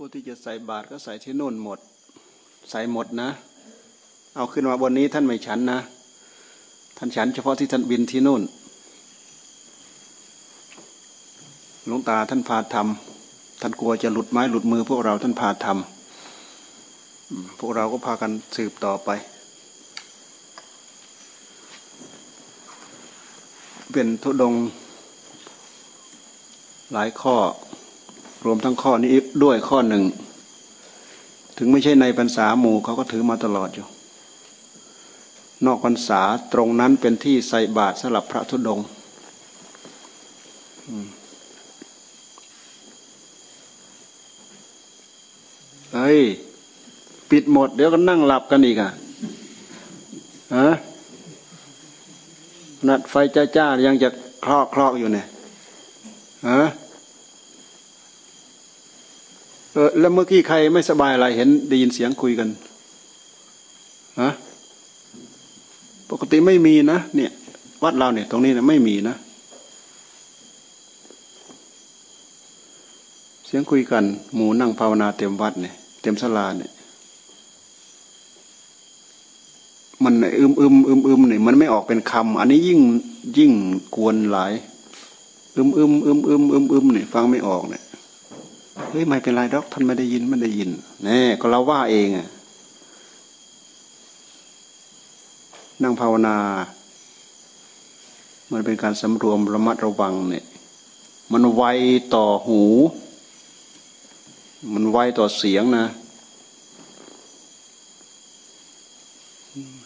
ผู้ที่จะใส่บาตรก็ใส่ที่นู่นหมด ใส่หมดนะ เอาขึ้นมาบนนี้ท่านไม่ฉันนะ ท่านฉันเฉพาะที่ท่านบินที่นู่นหลวงตาท่านพาทำท่านกลัวจะหลุดไม้หลุดมือ พวกเราท่านพาทำพวกเราก็พากันสืบต่อไป เป็นทุดงหลายข้อ รวมทั้งข้อนี้ด้วยข้อหนึ่ง ถึงไม่ใช่ในพรรษาหมู่เขาก็ถือมาตลอดอยู่ นอกพรรษาตรงนั้นเป็นที่ใส่บาตรสำหรับพระธุดงเฮ้ย ปิดหมด เดี๋ยวก็นั่งหลับกันอีกอะฮะนัดไฟจ้าจ้ายังจะคลอกคลอกอยู่เนี่ยฮะ ออแล้วเมื่อกี้ใครไม่สบายอะไรเห็นได้ยินเสียงคุยกันฮะปกติไม่มีนะเนี่ยวัดเราเนี่ยตรงนี้นะไม่มีนะ เสียงคุยกัน หมูนั่งภาวนาเต็มวัดเนี่ยเต็มสลาเนี่ยมันอึมอึมอึมอึมเนี่ยมันไม่ออกเป็นคำอันนี้ยิ่งยิ่งกวนหลาย อึมอึมอึมอึมอึมอึมเนี่ยฟังไม่ออกเนี่ย เฮ้ยไม่เป็นไรดอกท่านไม่ได้ยินไม่ได้ยินแน่ก็เราว่าเองอะนั่งภาวนา มันเป็นการสำรวมระมัดระวังเนี่ย มันไวต่อหู มันไวต่อเสียงนะ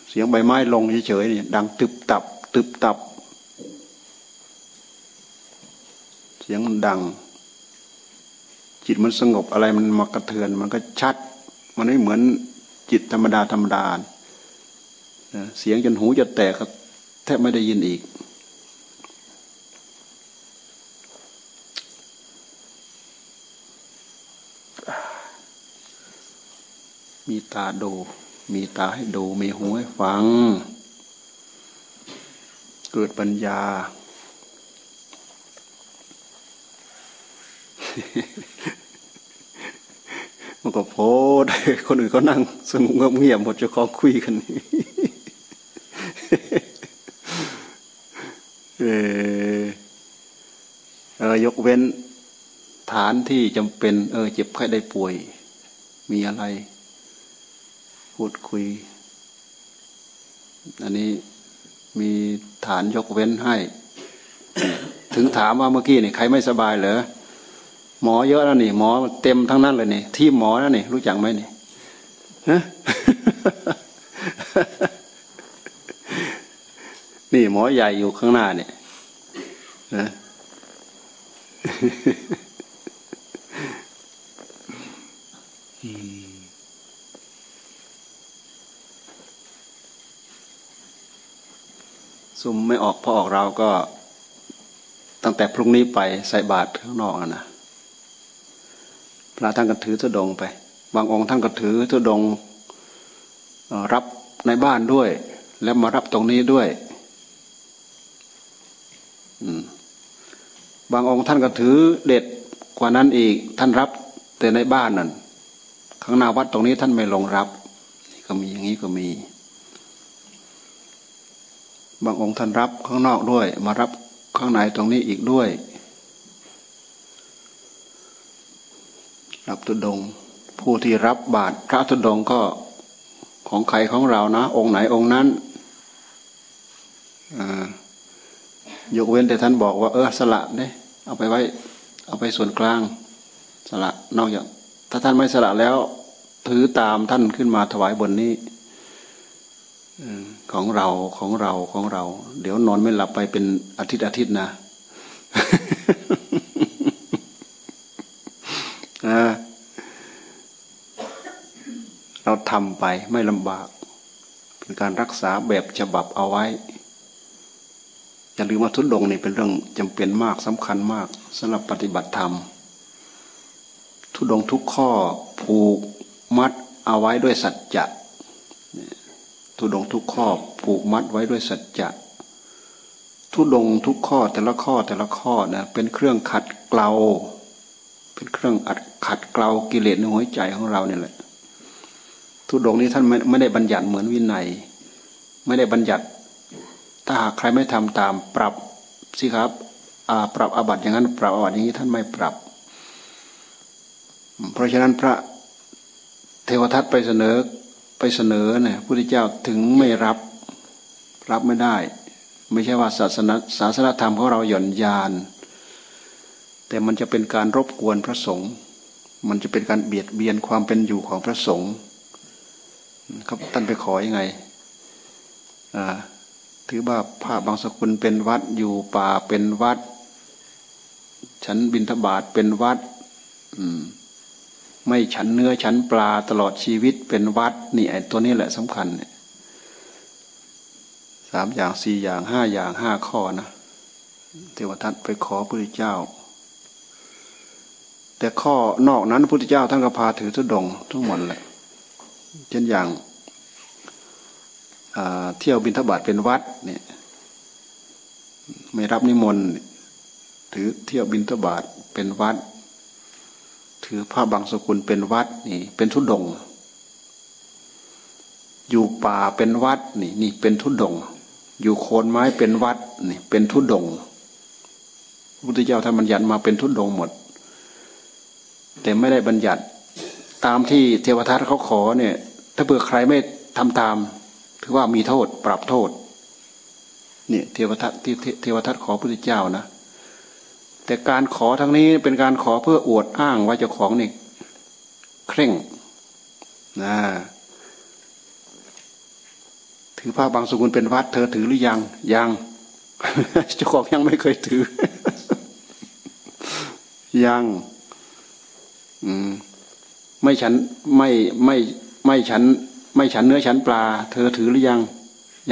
เสียงใบไม้ลงเฉยๆเนี่ยดังตึบตับ ตึบตับ เสียงมันดัง จิตมันสงบอะไรมันมากระเทือน มันก็ชัด มันไม่เหมือนจิตธรรมดาธรรมดาเสียงจนหูจะแตกแทบไม่ได้ยินอีก มีตาดู มีตาให้ดู มีหูให้ฟัง เกิดปัญญา มันก็โพดคนอื่นเขานั่งสงบเงียบหมดจะขอคุยกันเออยกเว้นฐานที่จำเป็น เออ เจ็บไข้ได้ป่วย มีอะไร พูดคุย อันนี้มีฐานยกเว้นให้ ถึงถามว่าเมื่อกี้นี่ใครไม่สบายเหรอ หมอเยอะแล้วนี่ หมอเต็มทั้งนั้นเลยนี่ที่หมอแล้วนี่รู้จักไหมนี่ฮะนี่หมอใหญ่อยู่ข้างหน้าเนี่ยนะซุ่มไม่ออกพอออกเราก็ ตั้งแต่พรุ่งนี้ไปใส่บาตรข้างนอกนะ พระท่านก็ถือธุดงไป บางองค์ท่านก็ถือธุดงรับในบ้านด้วย แล้วมารับตรงนี้ด้วยบางองค์ท่านก็ถือเด็ดกว่านั้นอีก ท่านรับแต่ในบ้านนั่นข้างหน้าวัดตรงนี้ท่านไม่ลงรับก็มีอย่างนี้ก็มี บางองค์ท่านรับข้างนอกด้วย มารับข้างในตรงนี้อีกด้วย รับตุดง ผู้ที่รับบาตรพระตุดงก็ของใครของเรานะ องค์ไหนองค์นั้นยกเว้นแต่ท่านบอกว่า เออสละเนี่ยเอาไปไว้ เอาไปส่วนกลาง สละนอกจากถ้าท่านไม่สละแล้ว ถือตามท่านขึ้นมาถวายบนนี้ของเราของเราของเรา เดี๋ยวนอนไม่หลับไปเป็นอาทิตย์อาทิตย์นะเรา ทำไปไม่ลำบาก เป็นการรักษาแบบฉบับเอาไว้ อย่าลืมว่าทุดดงนี่เป็นเรื่องจำเป็นมากสำคัญมากสำหรับปฏิบัติธรรม ทุดงทุกข้อผูกมัดเอาไว้ด้วยสัจจะทุดงทุกข้อผูกมัดไว้ด้วยสัจจะทุดงทุกข้อแต่ละข้อแต่ละข้อนะเป็นเครื่องขัดเกลา เป็นเครื่องอัดขัดเกลากิเลสในหัวใจของเราเนี่ยแหละ ทุดงนี้ท่านไม่ไม่ได้บัญญัติเหมือนวินัย ไม่ได้บัญญัติ ถ้าหากใครไม่ทำตามปรับสิครับปรับอาบัติอย่างนั้น ปรับอาบัติอย่างนี้ท่านไม่ปรับ เพราะฉะนั้นพระเทวทัตไปเสนอไปเสนอเนี่ยพระพุทธเจ้าถึงไม่รับรับไม่ได้ ไม่ใช่ว่าศาสนาศาสนธรรมของเราหย่อนยาน แต่มันจะเป็นการรบกวนพระสงฆ์มันจะเป็นการเบียดเบียนความเป็นอยู่ของพระสงฆ์ ครับท่านไปขออยังไงถือว่าพระบางสกุลเป็นวัดอยู่ป่าเป็นวัด ฉันบินทบาทเป็นวัดไม่ฉันเนื้อฉันปลาตลอดชีวิตเป็นวัดนี่ไอ้ตัวนี้แหละสำคัญสามอย่างสี่อย่างห้าอย่างห้าข้อนะเทวทัตไปขอพระพุทธเจ้า แต่ข้อนอกนั้นพระพุทธเจ้าท่านก็พาถือทุดงทั้งหมดแหละ เช่นอย่างเที่ยวบินทบาทเป็นวัดเนี่ยไม่รับนิมนต์ถือเที่ยวบินทบาทเป็นวัด ถือผ้าบางสกุลเป็นวัดนี่ เป็นทุดง อยู่ป่าเป็นวัดนี่นี่เป็นทุดง อยู่โคนไม้เป็นวัดนี่เป็นทุดงพระพุทธเจ้าท่านบัญญัติมาเป็นทุดงหมด แต่ไม่ได้บัญญัติ ตามที่เทวทัตเขาขอเนี่ย ถ้าเผื่อใครไม่ทำตาม ถือว่ามีโทษปรับโทษเนี่ยเทวทัตที่เทวทัตขอพระพุทธเจ้านะแต่การขอทั้งนี้เป็นการขอเพื่ออวดอ้างว่าเจ้าของนี่เคร่งนะถือผ้าบางสกุลเป็นวัด เธอถือหรือยังยังเจ้าของยังไม่เคยถือ ยัง อืม ไม่ฉันไม่ไม่ไม่ฉัน ไม่ฉันเนื้อฉันปลา เธอถือหรือยัง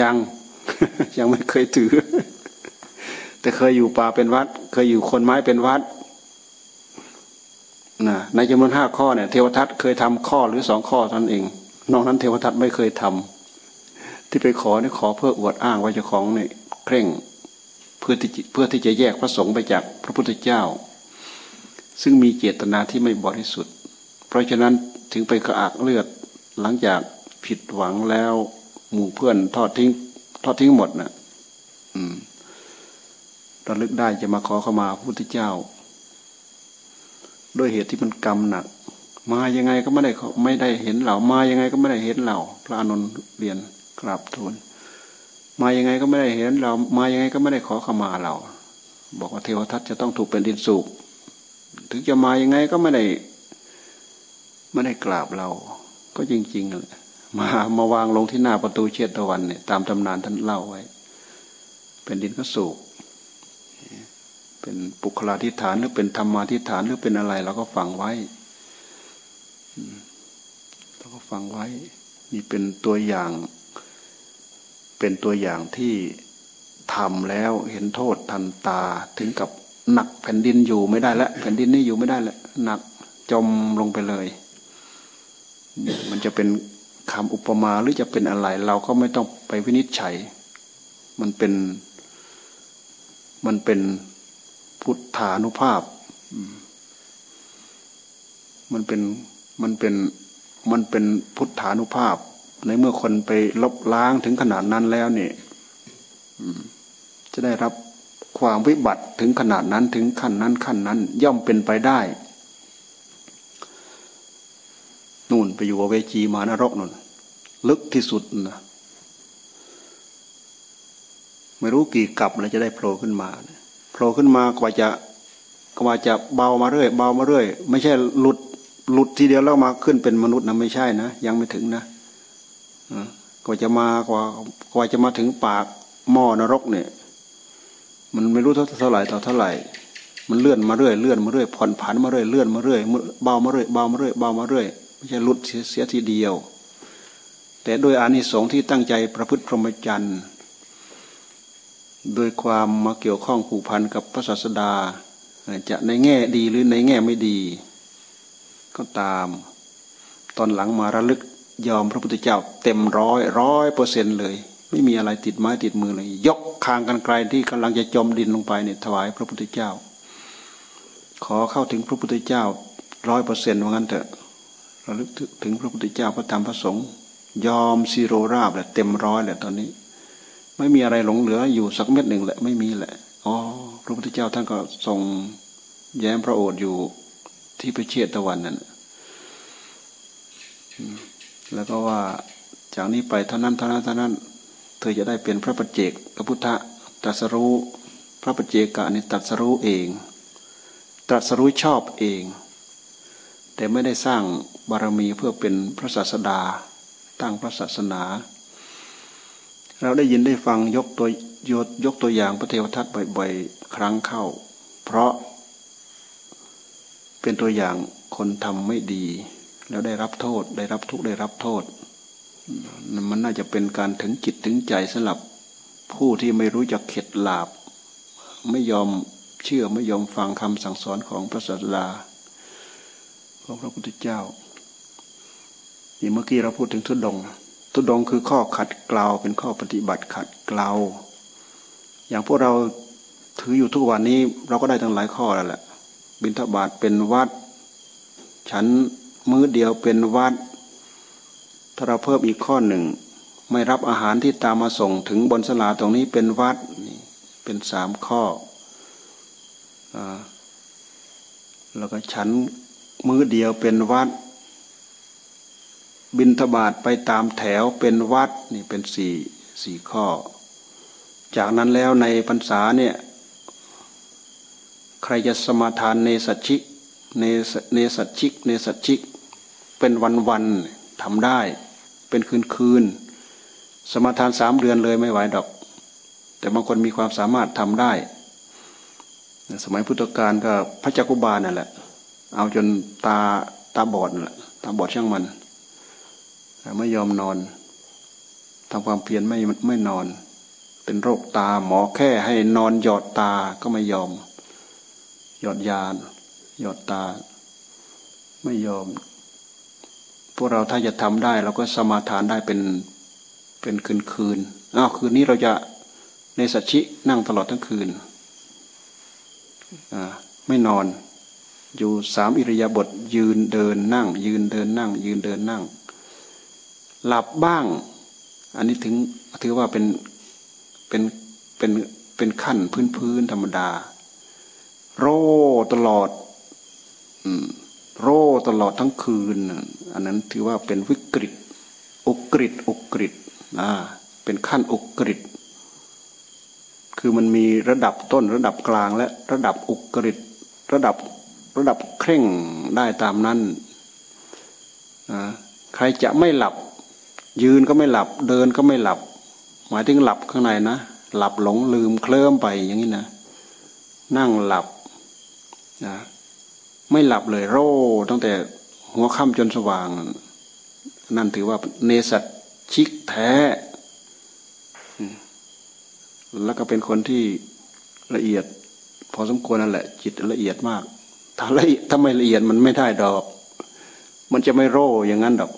ยัง ยังไม่เคยถือ แต่เคยอยู่ป่าเป็นวัด เคยอยู่คนไม้เป็นวัดนะในจำนวนห้าข้อเนี่ยเทวทัตเคยทำข้อหรือสองข้อท่านเอง นอกนั้นเทวทัตไม่เคยทำที่ไปขอเนี่ยขอเพื่ออวดอ้างว่าเจ้าของเนี่ยเคร่งเพื่อที่เพื่อที่จะแยกพระสงฆ์ไปจากพระพุทธเจ้า ซึ่งมีเจตนาที่ไม่บริสุทธิ์ เพราะฉะนั้นถึงไปกระอักเลือดหลังจากผิดหวังแล้วหมู่เพื่อนทอดทิ้ง ทอดทิ้งหมดนะ่ะ อืมระลึกได้จะมาขอเข้ามาพระพุทธเจ้า ด้วยเหตุที่มันกรรมหนัก มายังไงก็ไม่ได้ไม่ได้เห็นเรามายังไงก็ไม่ได้เห็นเราพระอนุนเรียนกราบทูลมายังไงก็ไม่ได้เห็นเรา มายังไงก็ไม่ได้ขอขมาเรา บอกว่าเทวทัตจะต้องถูกเป็นดินสูบถึงจะมายังไงก็ไม่ได้ ไม่ได้กราบเรา ก็จริงๆเลยมามาวางลงที่หน้าประตูเชตวันเนี่ยตามตำนานท่านเล่าไว้เป็นดินก็สูบเป็นปุคลาธิฐานหรือเป็นธรรมาธิฐานหรือเป็นอะไรเราก็ฟังไว้เราก็ฟังไว้ นี่เป็นตัวอย่าง เป็นตัวอย่างที่ทำแล้วเห็นโทษทันตาถึงกับหนักแผ่นดินอยู่ไม่ได้แล้วแผ่นดินนี่อยู่ไม่ได้แล้วหนักจมลงไปเลย มันจะเป็นคำอุปมาหรือจะเป็นอะไร เราก็ไม่ต้องไปวินิจฉัย มันเป็น มันเป็นพุทธานุภาพ มันเป็น มันเป็น มันเป็นพุทธานุภาพ ในเมื่อคนไปลบล้างถึงขนาดนั้นแล้วเนี่ยจะได้รับความวิบัติถึงขนาดนั้นถึงขั้นนั้นขั้นนั้น ย่อมเป็นไปได้ นู่นไปอยู่เวจีมานรกนู่นลึกที่สุดนะไม่รู้กี่กับแล้วจะได้โผล่ขึ้นมานะผล่ขึ้นมากว่าจะกว่าจะเบามาเรื่อยเบามาเรื่อย ไม่ใช่หลุดหลุดทีเดียวแล้วมาขึ้นเป็นมนุษย์นะไม่ใช่นะยังไม่ถึงนะกว่าจะมากว่ากว่าจะมาถึงปากหม้อนรกเนี่ย มันไม่รู้เท่าไหร่ต่อเท่าไหร่ มันเลื่อนมาเรื่อยเลื่อนมาเรื่อยผ่อนผันมาเรื่อยเลื่อนมาเรื่อยเบามาเรื่อยเบามาเรื่อยเบามาเรื่อย ไม่ใช่หลุดเสียทีเดียว แต่โดยอานิสงส์ที่ตั้งใจประพฤติพรหมจรรย์โดยความมาเกี่ยวข้องผูกพันกับพระศาสดา จะในแง่ดีหรือในแง่ไม่ดี ก็ตาม ตอนหลังมาระลึกยอมพระพุทธเจ้า เต็มร้อยร้อยเปอร์เซ็นต์เลย ไม่มีอะไรติดไม้ติดมือเลย ยกคางกันไกลที่กำลังจะจมดินลงไปเนี่ยถวายพระพุทธเจ้า ขอเข้าถึงพระพุทธเจ้าร้อยเปอร์เซ็นต์ว่างั้นเถอะ ระลึกถึงพระพุทธเจ้าพระธรรมพระสงฆ์ยอมซีโรราบแหละเต็มร้อยแหละตอนนี้ ไม่มีอะไรหลงเหลืออยู่สักเม็ดหนึ่งแหละไม่มีแหละอ๋อพระพุทธเจ้าท่านก็ทรงแย้มพระโอษฐ์อยู่ที่พระเชตะวันนั่นแล้วก็ว่าจากนี้ไปเท่านั้นเท่านั้นเท่านั้น เธอจะได้เป็นพระปัจเจกพระพุทธตรัสรู้พระปัจเจกะนี่ตรัสรู้เอง ตรัสรู้ชอบเอง แต่ไม่ได้สร้างบารมีเพื่อเป็นพระศาสดาตั้งพระศาสนา เราได้ยินได้ฟังยกตัวยกยกตัวอย่างพระเทวทัตบ่อยๆ ครั้งเข้า เพราะ เป็นตัวอย่างคนทำไม่ดี แล้วได้รับโทษได้รับทุกข์ได้รับโทษ มันน่าจะเป็นการถึงจิตถึงใจสำหรับผู้ที่ไม่รู้จักเข็ดหลาบ ไม่ยอมเชื่อไม่ยอมฟังคำสั่งสอนของพระศาสดา ของพระพุทธเจ้านี่เมื่อกี้เราพูดถึงทุดงทุดงคือข้อขัดเกลาเป็นข้อปฏิบัติขัดเกลาอย่างพวกเราถืออยู่ทุกวันนี้ เราก็ได้ทั้งหลายข้อแล้วแหละบิณฑบาตเป็นวัด ฉันมื้อเดียวเป็นวัด ถ้าเราเพิ่มอีกข้อหนึ่ง ไม่รับอาหารที่ตามมาส่งถึงบนสลาตรงนี้เป็นวัดนี่เป็นสามข้ออแล้วก็ฉัน มื้อเดียวเป็นวัด บินทบาทไปตามแถวเป็นวัดนี่เป็นสี่สี่ข้อ จากนั้นแล้วในพรรษาเนี่ยใครจะสมาทานเนสัชิกเนเนสัชิกเนสัชิก เป็นวันวันทำได้ เป็นคืนคืนสมาทานสามเดือนเลยไม่ไหวดอก แต่บางคนมีความสามารถทำได้ สมัยพุทธกาลก็พระจักุบาลนั่นแหละ เอาจนตาตาบอดนั่นแหละตาบอดช่างมันไม่ยอมนอนทำความเพียรไม่ไม่นอน เป็นโรคตาหมอแค่ให้นอนหยอดตาก็ไม่ยอม หยอดยานหยอดตา ไม่ยอม พวกเราถ้าจะทำได้เราก็สมาทานได้เป็นเป็นคืนคืนอ้าวคืนนี้เราจะในสัจชินั่งตลอดทั้งคืน อ่า ไม่นอน อยู่สามอิริยาบถยืนเดินนั่ง ยืนเดินนั่ง ยืนเดินนั่ง หลับบ้าง อันนี้ถึงถือว่าเป็นเป็นเป็นเป็นขั้นพื้นพื้นธรรมดา โรตลอดโรตลอดทั้งคืน อันนั้นถือว่าเป็นวิกฤตอุกฤษอุกฤษนะเป็นขั้นอุกฤษคือมันมีระดับต้นระดับกลางและระดับอุกฤษระดับ ระดับเคร่งได้ตามนั้นใครจะไม่หลับ ยืนก็ไม่หลับ เดินก็ไม่หลับ หมายถึงหลับข้างในนะหลับหลงลืมเคลิ้มไปอย่างนี้นะนั่งหลับนะไม่หลับเลยโร่ตั้งแต่หัวค่ำจนสว่าง นั่นถือว่าเนสัตชิกแท้ แล้วก็เป็นคนที่ละเอียด พอสมควรนั่นแหละ จิตละเอียดมาก ถ้าละเอียดถ้าไม่ละเอียดมันไม่ได้ดอก มันจะไม่โร่อย่างนั้นดอก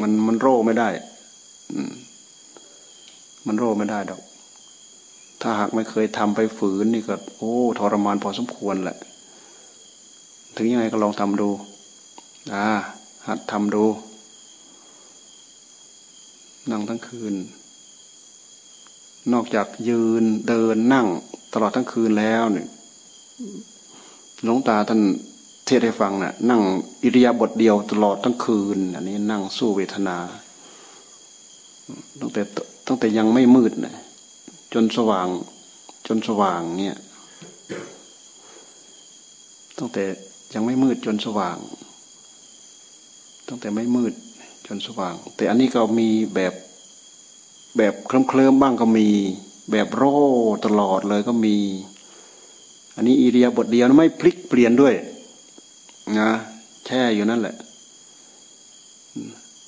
มันมันโร่ไม่ได้มันโร่ไม่ได้ดอก ถ้าหากไม่เคยทำไปฝืนนี่ก็ โอ้ทรมานพอสมควรแหละ ถึงยังไงก็ลองทำดู อ่า หัดทำดู นั่งทั้งคืน นอกจากยืนเดินนั่ง ตลอดทั้งคืนแล้วเนี่ย หลวงตาท่านเทศให้ฟังนะ่ะ นั่งอิริยาบถเดียวตลอดทั้งคืน อันนี้นั่งสู้เวทนา ตั้งแต่ตั้งแต่ยังไม่มืดนะจนสว่าง จนสว่างเนี่ย ตั้งแต่ยังไม่มืดจนสว่าง ตั้งแต่ไม่มืดจนสว่าง แต่อันนี้ก็มีแบบแบบเคลิ้มเคลิมบ้างก็มี แบบโร่ตลอดเลยก็มี อันนี้อิเดียบทเดียวไม่พลิกเปลี่ยนด้วยนะแช่อยู่นั่นแหละ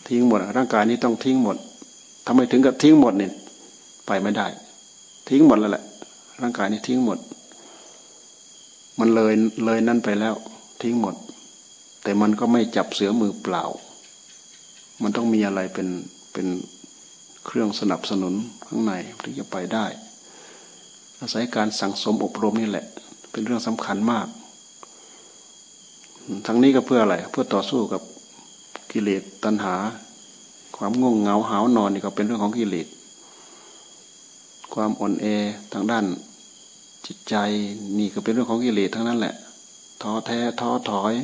ทิ้งหมด ร่างกายนี้ต้องทิ้งหมดทำไมถึงกับทิ้งหมดเนี่ยไปไม่ได้ ทิ้งหมดแล้วแหละ ร่างกายนี้ทิ้งหมด มันเลยเลยนั่นไปแล้ว ทิ้งหมด แต่มันก็ไม่จับเสือมือเปล่า มันต้องมีอะไรเป็นเป็นเครื่องสนับสนุนข้างในถึงจะไปได้ อาศัยการสั่งสมอบรมนี่แหละ เป็นเรื่องสำคัญมาก ทั้งนี้ก็เพื่ออะไร เพื่อต่อสู้กับกิเลสตัณหา ความง่วงเหงาหาวนอนนี่ก็เป็นเรื่องของกิเลสความอ่อนแอทางด้านจิตใจนี่ก็เป็นเรื่องของกิเลสทั้งนั้นแหละท้อแท้ท้อถอย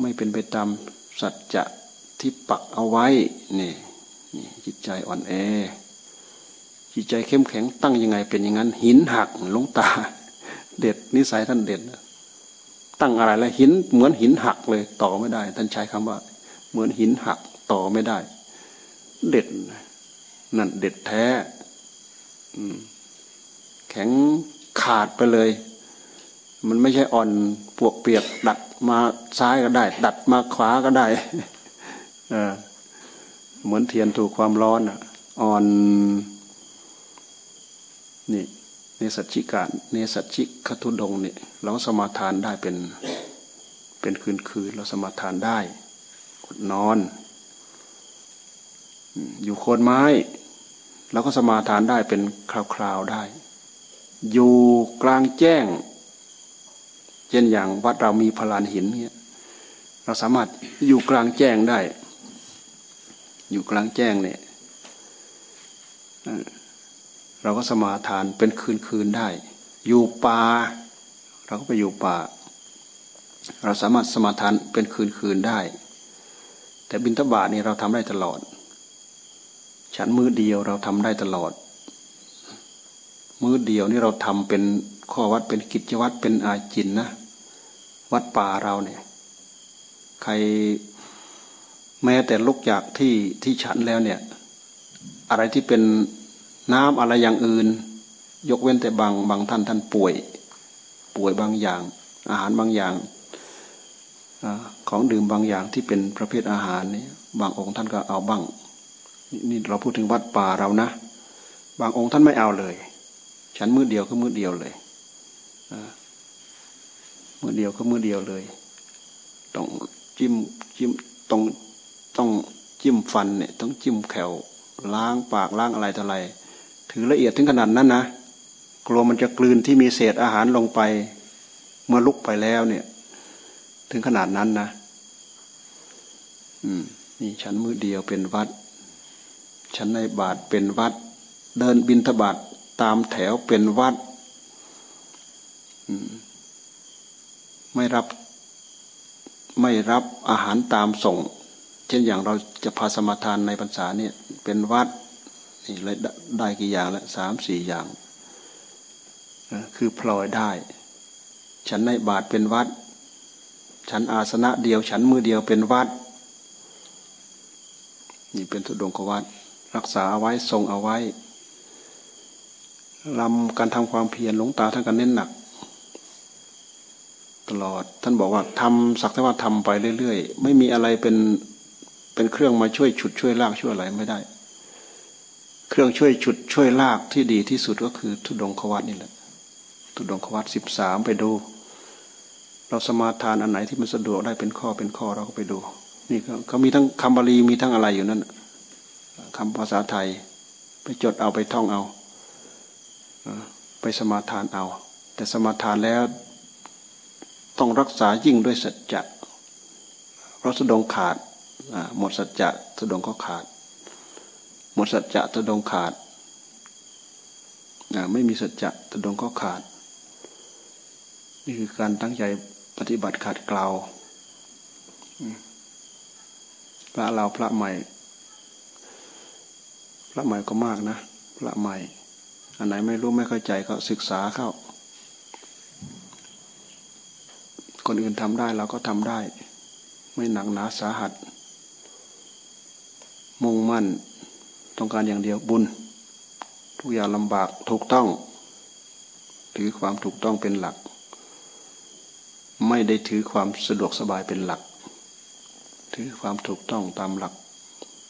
ไม่เป็นไปตามสัจจะที่ปักเอาไว้นี่นี่จิตใจอ่อนแอ จิตใจเข้มแข็งตั้งยังไงเป็นอย่างนั้น หินหักลงตา เด็ดนิสัยท่านเด็ดตั้งอะไรแล้วหินเหมือนหินหักเลย ต่อไม่ได้ ท่านใช้คำว่า เหมือนหินหักต่อไม่ได้ เด็ดนั่นเด็ดแท้แข็งขาดไปเลย มันไม่ใช่อ่อนปวกเปียก ดัดมาซ้ายก็ได้ ดัดมาขวาก็ได้เหมือนเทียนถูกความร้อนอ่อน นี่ในสัจจิกาในสัจจิคทุดงเนี่ยเราสมาทานได้เป็นเป็นคืนคืนเราสมาทานได้อดนอน อยู่โคนไม้เราก็สมาทานได้เป็นคราวๆได้ อยู่กลางแจ้ง เช่นอย่างวัดเรามีพลานหินเนี่ยเราสามารถอยู่กลางแจ้งได้ อยู่กลางแจ้งเนี่ย เราก็สมาทานเป็นคืนคืนได้ อยู่ป่าเราก็ไปอยู่ป่า เราสามารถสมาทานเป็นคืนคืนได้ แต่บินทบาทนี่เราทำได้ตลอด ฉันมือเดียวเราทำได้ตลอด มือเดียวนี่เราทำเป็นข้อวัดเป็นกิจวัตรเป็นอาจินนะวัดป่าเราเนี่ย ใครแม้แต่ลุกจากที่ที่ฉันแล้วเนี่ย อะไรที่เป็น น้ำอะไรอย่างอื่น ยกเว้นแต่บางบางท่านท่านป่วย ป่วยบางอย่าง อาหารบางอย่างอของดื่มบางอย่างที่เป็นประเภทอาหารนี่บางองค์ท่านก็เอาบ้างนี่เราพูดถึงวัดป่าเรานะ บางองค์ท่านไม่เอาเลย ฉันมือเดียวก็มือเดียวเลยมือเดียวก็มือเดียวเลย ต้องจิ้มจิ้มต้องต้องจิ้มฟันเนี่ยต้องจิ้มแขวล้างปากล้างอะไรต่ออะไร ถือละเอียดถึงขนาดนั้นนะกลัวมันจะกลืนที่มีเศษอาหารลงไป เมื่อลุกไปแล้วเนี่ย ถึงขนาดนั้นนะอืมนี่ชั้นมือเดียวเป็นวัด ชั้นในบาทเป็นวัด เดินบินทบาทตามแถวเป็นวัดไม่รับไม่รับอาหารตามส่ง เช่นอย่างเราจะพาสมาทานในพรรษาเนี่ย เป็นวัด นี่เลยได้กี่อย่างล้วสามสี่อย่างคือพลอยได้ ฉันในบาทเป็นวัด ฉันอาสนะเดียว ฉันมือเดียวเป็นวัด นี่เป็นทุดงกวัด รักษาเอาไว้ทรงเอาไว้ลำการทำความเพียรหลงตาท่านก็เน้นหนัก ตลอดท่านบอกว่าทำสักแต่ว่าทำไปเรื่อยๆ ไม่มีอะไรเป็นเป็นเครื่องมาช่วยฉุดช่วยลากช่วยอะไรไม่ได้ เครื่องช่วยฉุดช่วยลากที่ดีที่สุดก็คือทุดงควัตนี่แหละทุดงควัตสิบสามไปดู เราสมาทานอันไหนที่มันสะดวกได้เป็นข้อเป็นข้อเราก็ไปดู นี่เขามีทั้งคำบาลีมีทั้งอะไรอยู่นั่นคำภาษาไทย ไปจดเอาไปท่องเอาไปสมาทานเอา แต่สมาทานแล้วต้องรักษายิ่งด้วยสัจจะเพราะสะดงขาดหมดสัจจะสะดงก็ขาด มดสัจจะตะดงขาดไม่มีสัจจะตะดงก็ขาด นี่คือการตั้งใจปฏิบัติขาดเกล่าพระเราพระใหม่ พระใหม่ก็มากนะ พระใหม่ อันไหนไม่รู้ไม่เข้าใจก็ศึกษาเข้า คนอื่นทำได้เราก็ทำได้ ไม่หนักหนาสาหัส มุ่งมั่น ต้องการอย่างเดียวบุญ ทุกอย่างลำบากถูกต้อง ถือความถูกต้องเป็นหลัก ไม่ได้ถือความสะดวกสบายเป็นหลัก ถือความถูกต้องตามหลัก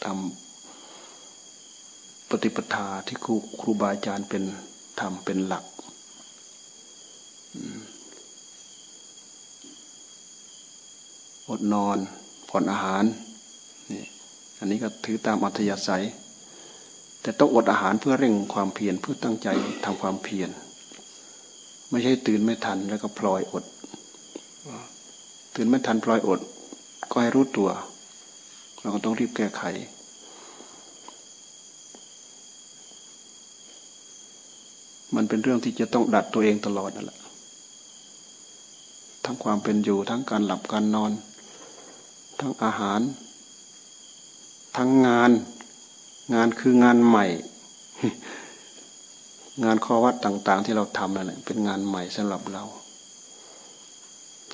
ตามปฏิปทาที่ครูครูบาอาจารย์เป็นทำเป็นหลักอดนอนผ่อนอาหารนี่อันนี้ก็ถือตามอัธยาศัย แต่ต้องอดอาหารเพื่อเร่งความเพียรเพื่อตั้งใจทำความเพียรไม่ใช่ตื่นไม่ทันแล้วก็พลอยอด ตื่นไม่ทันพลอยอด ก็ให้รู้ตัว เราก็ต้องรีบแก้ไข มันเป็นเรื่องที่จะต้องดัดตัวเองตลอดนั่นแหละทั้งความเป็นอยู่ทั้งการหลับการนอน ทั้งอาหาร ทั้งงาน งานคืองานใหม่ งานข้อวัดต่าง ๆ ที่เราทำนั่นแหละเป็นงานใหม่สำหรับเรา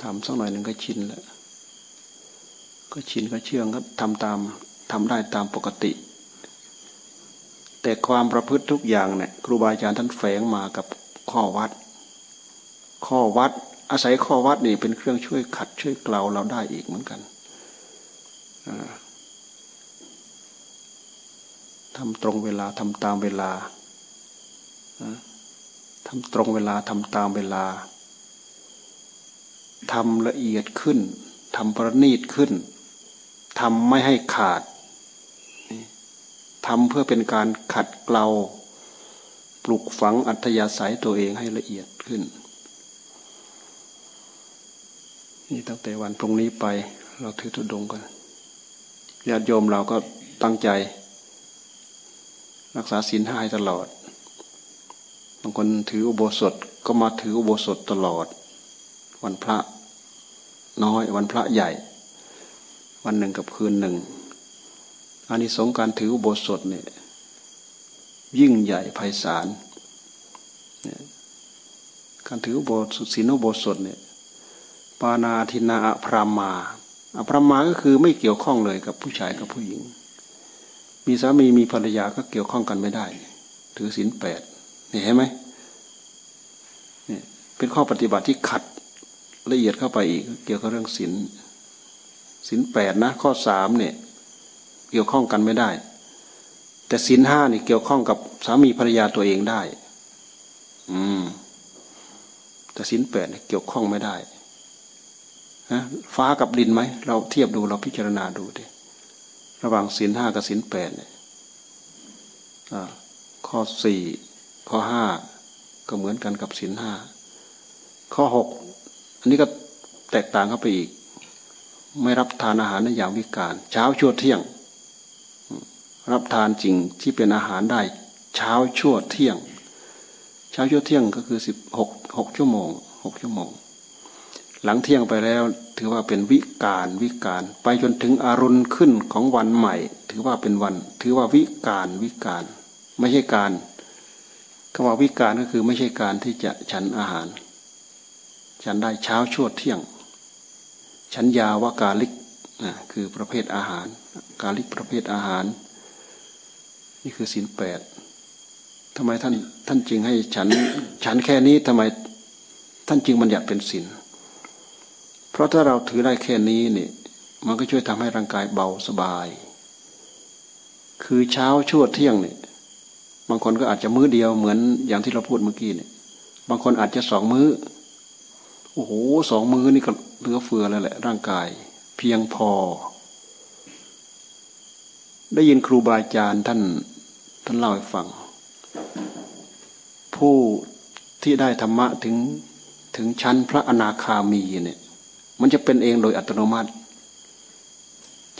ทำสักหน่อยหนึ่งก็ชินแล้วก็ชินก็เชื่องก็ทำตามทำได้ตามปกติ แต่ความประพฤติทุกอย่างเนี่ยครูบาอาจารย์ท่านแฝงมากับข้อวัด ข้อวัด อาศัยข้อวัดนี่เป็นเครื่องช่วยขัดช่วยเกลาเราได้อีกเหมือนกัน ทำตรงเวลาทำตามเวลาทำตรงเวลาทำตามเวลาทำละเอียดขึ้นทำประณีตขึ้นทำไม่ให้ขาดทำเพื่อเป็นการขัดเกลา ปลุกฝังอัธยาศัยตัวเองให้ละเอียดขึ้น นี่ตั้งแต่วันพรุ่งนี้ไป เราถือตุดงกันญาติโยมเราก็ตั้งใจ รักษาศีลห้าตลอดบางคนถืออุโบสถก็มาถืออุโบสถตลอด วันพระน้อยวันพระใหญ่ วันหนึ่งกับคืนหนึ่งอานิสงส์การถืออุโบสถเนี่ยยิ่งใหญ่ไพศาลการถืออุโบสถศีลอุโบสถเนี่ยปานาทินาอพรามาอพรามาก็คือไม่เกี่ยวข้องเลยกับผู้ชายกับผู้หญิง มีสามีมีภรรยาก็เกี่ยวข้องกันไม่ได้ ถือศีลแปดเห็นไหมเนี่ยเป็นข้อปฏิบัติที่ขัดละเอียดเข้าไปอีก เกี่ยวกับเรื่องศีลศีลแปดนะ ข้อสามเนี่ย เกี่ยวข้องกันไม่ได้ แต่ศีลห้านี่เกี่ยวข้องกับสามีภรรยาตัวเองได้ อืม แต่ศีลแปดเกี่ยวข้องไม่ได้นะฟ้ากับดินไหม เราเทียบดูเราพิจารณาดูดิ ระหว่างศีลห้ากับศีลแปดเนี่ยข้อสี่ข้อห้าก็เหมือนกันกับศีลห้าข้อหกอันนี้ก็แตกต่างเข้าไปอีก ไม่รับทานอาหารในยามวิกาลเช้าชั่วเที่ยง รับทานจริงที่เป็นอาหารได้ เช้าชั่วเที่ยง เช้าชั่วเที่ยงก็คือสิบหกหกชั่วโมงหกชั่วโมง หลังเที่ยงไปแล้ว ถือว่าเป็นวิกาลวิกาลไปจนถึงอารุณขึ้นของวันใหม่ ถือว่าเป็นวัน ถือว่าวิกาลวิกาลไม่ใช่การคำว่าวิการก็คือไม่ใช่การที่จะฉันอาหาร ฉันได้เช้าชั่วเที่ยง ฉันยาวากาลิกคือประเภทอาหาร กาลิกประเภทอาหาร นี่คือศีลแปดทำไมท่านท่านจึงให้ฉัน ฉันแค่นี้ทำไมท่านจึงมันอยากเป็นศีล เพราะถ้าเราถือได้แค่นี้เนี่ย มันก็ช่วยทำให้ร่างกายเบาสบาย คือเช้าชั่วเที่ยงเนี่ย บางคนก็อาจจะมื้อเดียวเหมือนอย่างที่เราพูดเมื่อกี้เนี่ย บางคนอาจจะสองมื้อ โอ้โหสองมื้อนี่ก็เหลือเฟือแล้วแหละ ร่างกาย เพียงพอ ได้ยินครูบาอาจารย์ท่านท่านเล่าให้ฟัง ผู้ที่ได้ธรรมะถึงถึงชั้นพระอนาคามีเนี่ย มันจะเป็นเองโดยอัตโนมัติ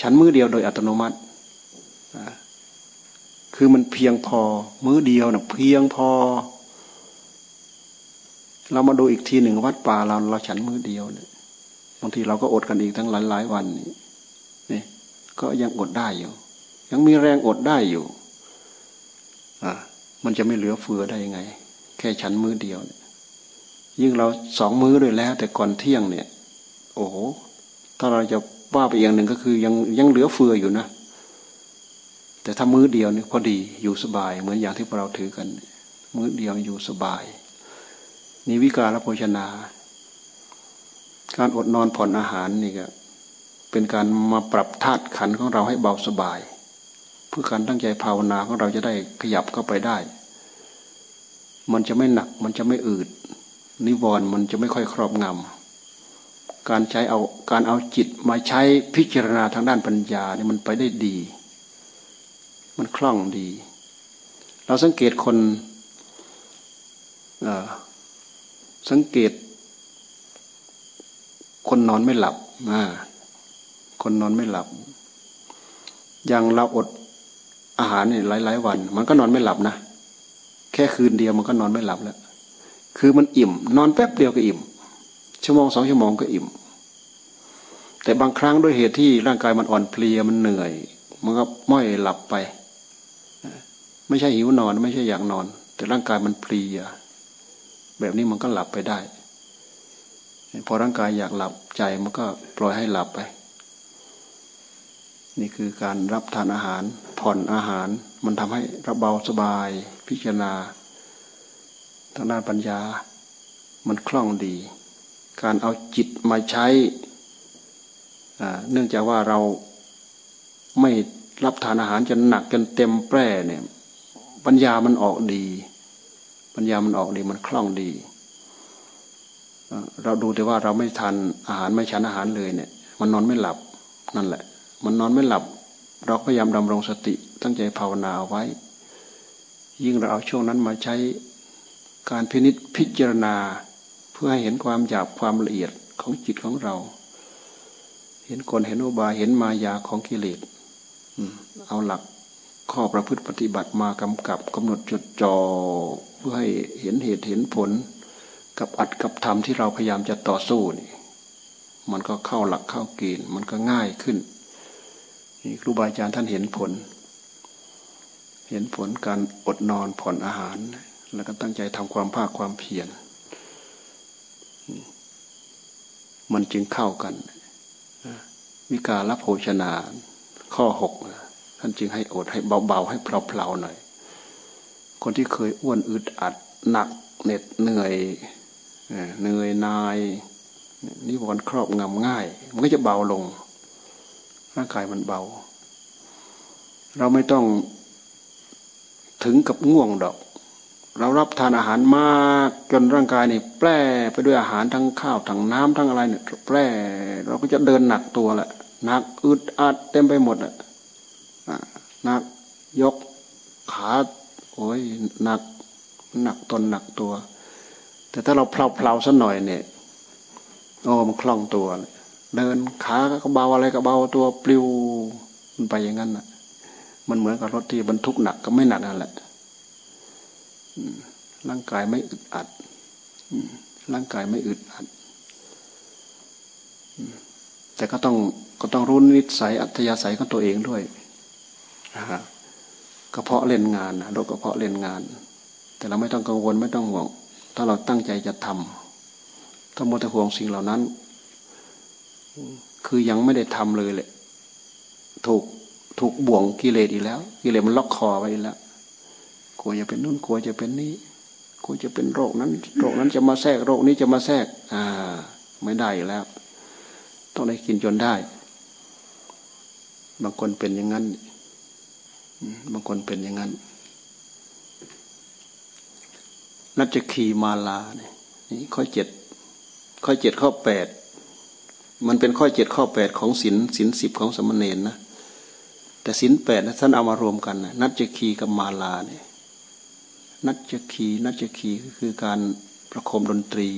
ชั้นมือเดียวโดยอัตโนมัติคือมันเพียงพอ มื้อเดียวนะเพียงพอ เรามาดูอีกทีหนึ่งวัดป่าเราเราฉันมื้อเดียวเนี่ยบางทีเราก็อดกันอีกทั้งหลายหลายวันนี่นี่ก็ยังอดได้อยู่ ยังมีแรงอดได้อยู่อ่ามันจะไม่เหลือเฟือได้ยังไง แค่ฉันมื้อเดียวเนี่ยยิ่งเราสองมื้อด้วยแล้ว แต่ก่อนเที่ยงเนี่ย โอ้โหถ้าเราจะว่าไปอย่างหนึ่งก็คือยังยังเหลือเฟืออยู่นะ แต่ถ้ามื้อเดียวนี่พอดีอยู่สบาย เหมือนอย่างที่พวกเราถือกัน มื้อเดียวอยู่สบายนี่วิการโภชนา การอดนอนผ่อนอาหารนี่ก็เป็นการมาปรับธาตุขันของเราให้เบาสบาย เพื่อการตั้งใจภาวนาของเราจะได้ขยับเข้าไปได้ มันจะไม่หนัก มันจะไม่อืด นิวรณ์มันจะไม่ค่อยครอบงำ การใช้เอาการเอาจิตมาใช้พิจารณาทางด้านปัญญาเนี่ยมันไปได้ดี มันคล่องดี เราสังเกตคนสังเกต คนนอนไม่หลับอ่าคนนอนไม่หลับ อย่างเราอดอาหารเนี่ยหลาย ๆ วัน มันก็นอนไม่หลับนะแค่คืนเดียวมันก็นอนไม่หลับแล้ว คือมันอิ่ม นอนแป๊บเดียวก็อิ่ม ชั่วโมงสองชั่วโมงก็อิ่ม แต่บางครั้งด้วยเหตุที่ร่างกายมันอ่อนเพลียมันเหนื่อย มันก็ม้อยหลับไป ไม่ใช่หิวนอนไม่ใช่อยากนอน แต่ร่างกายมันเพลีย แบบนี้มันก็หลับไปได้ พอร่างกายอยากหลับใจมันก็ปล่อยให้หลับไป นี่คือการรับทานอาหาร ผ่อนอาหาร มันทำให้ระเบาสบายพิจารณาทางด้านปัญญา มันคล่องดี การเอาจิตมาใช้เนื่องจากว่าเราไม่รับทานอาหารจนหนักจนเต็มแปร่เนี่ย ปัญญามันออกดี ปัญญามันออกดีมันคล่องดี เราดูแต่ว่าเราไม่ทานอาหารไม่ฉันอาหารเลยเนี่ย มันนอนไม่หลับนั่นแหละ มันนอนไม่หลับ เราพยายามดำรงสติตั้งใจภาวนาเอาไว้ ยิ่งเราเอาช่วงนั้นมาใช้การพินิษพิจารณา เพื่อให้เห็นความหยาบความละเอียดของจิตของเรา เห็นกลเห็นอุบายเห็นมายาของกิเลสเอาหลักข้อประพฤติปฏิบัติมากำกับกำหนดจดจ่อเพื่อให้เห็นเหตุเห็นผล กับอัดกับธรรมที่เราพยายามจะต่อสู้นี่มันก็เข้าหลักเข้าเกณฑ์มันก็ง่ายขึ้นนี่ครูบาอาจารย์ท่านเห็นผล เห็นผลการอดนอนผ่อนอาหาร แล้วก็ตั้งใจทำความภาคความเพียร มันจึงเข้ากัน วิกาลโภชนา ข้อหกท่านจึงให้อดให้เบาๆ ให้เพลาๆหน่อย คนที่เคยอ้วนอึดอัดหนักเหน็ดเหนื่อยเหนื่อยนายนิวรณ์ครอบงำง่าย มันก็จะเบาลง ร่างกายมันเบา เราไม่ต้องถึงกับง่วงดอก เรารับทานอาหารมากจนร่างกายนี่แปร่ไปด้วยอาหารทั้งข้าวทั้งน้ำทั้งอะไรเนี่ยแปร่เราก็จะเดินหนักตัวแหละหนักอึดอัดเต็มไปหมดอะหนักยกขาโอ้ยหนักหนักตนหนักตัว แต่ถ้าเราเพลาๆสักหน่อยเนี่ยโอ้มันคล่องตัวเลยเดินขาก็เบาอะไรก็เบาตัวปลิวมันไปอย่างนั้นน่ะ มันเหมือนกับรถที่บรรทุกหนักก็ไม่หนักนั่นแหละ ร่างกายไม่อึดอัดร่างกายไม่อึดอัดแต่ก็ต้องก็ต้องรู้นิสัยอัธยาศัยของตัวเองด้วยกระเพาะเล่นงานนะโรคกระเพาะเล่นงาน แต่เราไม่ต้องกังวลไม่ต้องห่วง ถ้าเราตั้งใจจะทำถ้ามัวแต่ห่วงสิ่งเหล่านั้น คือยังไม่ได้ทำเลยเลยถูกถูกบ่วงกิเลสอีกแล้ว กิเลสมันล็อกคอไว้แล้วก ลัวจะเป็นนู่นกลัวจะเป็นนี่กลัวจะเป็นโรคนั้น โรคนั้นจะมาแทรกโรคนี้จะมาแทรก อ่า ไม่ได้แล้ว ต้องได้กินจนได้ บางคนเป็นอย่างนั้นบางคนเป็นอย่างนั้นนัจจะขีมาลาเนี่ยนี่ข้อเจ็ดข้อเจ็ดข้อแปดมันเป็นข้อเจ็ดข้อแปดของศีลศีลสิบของสมณเณรนะแต่ศีลแปดนะท่านเอามารวมกันนะนัจจคีกับมาลาเนี่ย นัจคีนัจคีก็คือการประโคมดนตรี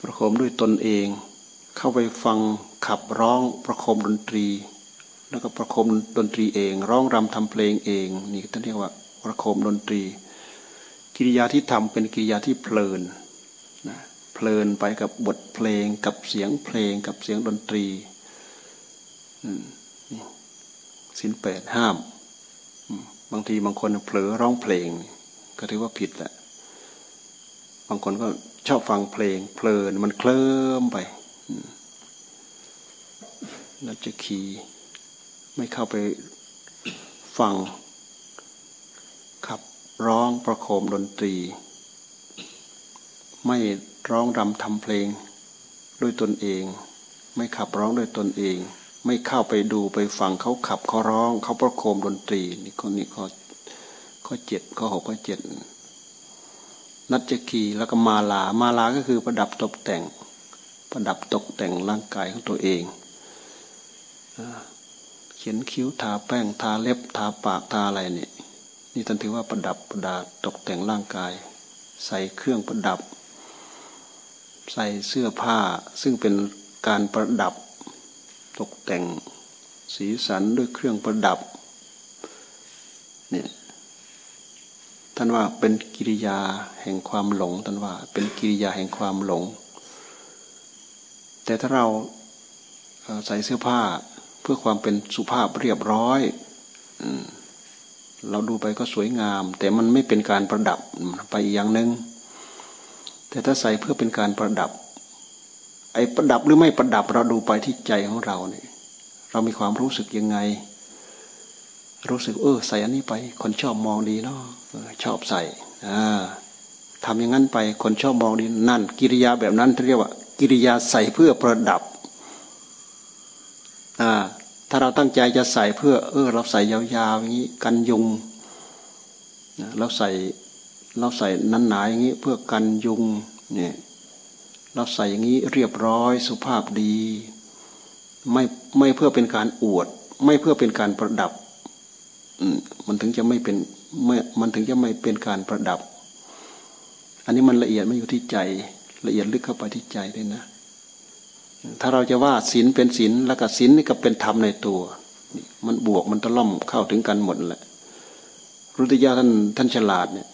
ประโคมด้วยตนเอง เข้าไปฟังขับร้องประโคมดนตรี แล้วก็ประโคมดนตรีเอง ร้องรำทำเพลงเอง นี่ท่านเรียกว่าประโคมดนตรี กิริยาที่ทำเป็นกิริยาที่เพลินนะเพลินไปกับบทเพลงกับเสียงเพลงกับเสียงดนตรีสินแปดห้าม บางทีบางคนเผลอร้องเพลง ก็ถือว่าผิดแหละบางคนก็ชอบฟังเพลง เพลินมันเคลิ้มไปเราจะขี่ไม่เข้าไปฟังขับร้องประโคมดนตรี ไม่ร้องรำทำเพลงด้วยตนเอง ไม่ขับร้องด้วยตนเอง ไม่เข้าไปดูไปฟังเขาขับเขาร้องเขาประโคมดนตรีนี่ข้อนี้ข้อข้อเจ็ดข้อหกข้อเจ็ดนัจจคีแล้วก็มาลา มาลาก็คือประดับตกแต่ง ประดับตกแต่งร่างกายของตัวเองเขียนคิ้วทาแป้งทาเล็บทาปากทาอะไรเนี่ยนี่ท่านถือว่าประดับประดาตกแต่งร่างกาย ใส่เครื่องประดับ ใส่เสื้อผ้าซึ่งเป็นการประดับ ตกแต่งสีสันด้วยเครื่องประดับเนี่ยท่านว่าเป็นกิริยาแห่งความหลงท่านว่าเป็นกิริยาแห่งความหลง แต่ถ้าเราใส่เสื้อผ้าเพื่อความเป็นสุภาพเรียบร้อยเราดูไปก็สวยงาม แต่มันไม่เป็นการประดับไปอีกอย่างหนึ่งแต่ถ้าใส่เพื่อเป็นการประดับ ไอ้ประดับหรือไม่ประดับเราดูไปที่ใจของเราเนี่ย เรามีความรู้สึกยังไง รู้สึกเออใส่อันนี้ไป คนชอบมองดีเนาะชอบใส่อ่าทำอย่างนั้นไป คนชอบมองดีนั่น กิริยาแบบนั้นเรียกว่า กิริยาใส่เพื่อประดับอ่าถ้าเราตั้งใจจะใส่เพื่อ เออ เราใส่ยาวๆอย่างนี้กันยุงเราใส่เราใส่นั้นหนาอย่างนี้เพื่อกันยุงเนี่ย เราใส่อย่างนี้เรียบร้อยสุภาพดี ไม่ไม่เพื่อเป็นการอวด ไม่เพื่อเป็นการประดับมันถึงจะไม่เป็นไม่มันถึงจะไม่เป็นการประดับ อันนี้มันละเอียดไม่อยู่ที่ใจ ละเอียดลึกเข้าไปที่ใจด้วยนะ ถ้าเราจะว่าศีลเป็นศีลแล้วก็ศีลนี่ก็เป็นธรรมในตัว มันบวกมันตะล่อมเข้าถึงกันหมดแหละรุติยาท่านท่านฉลาดเนี่ย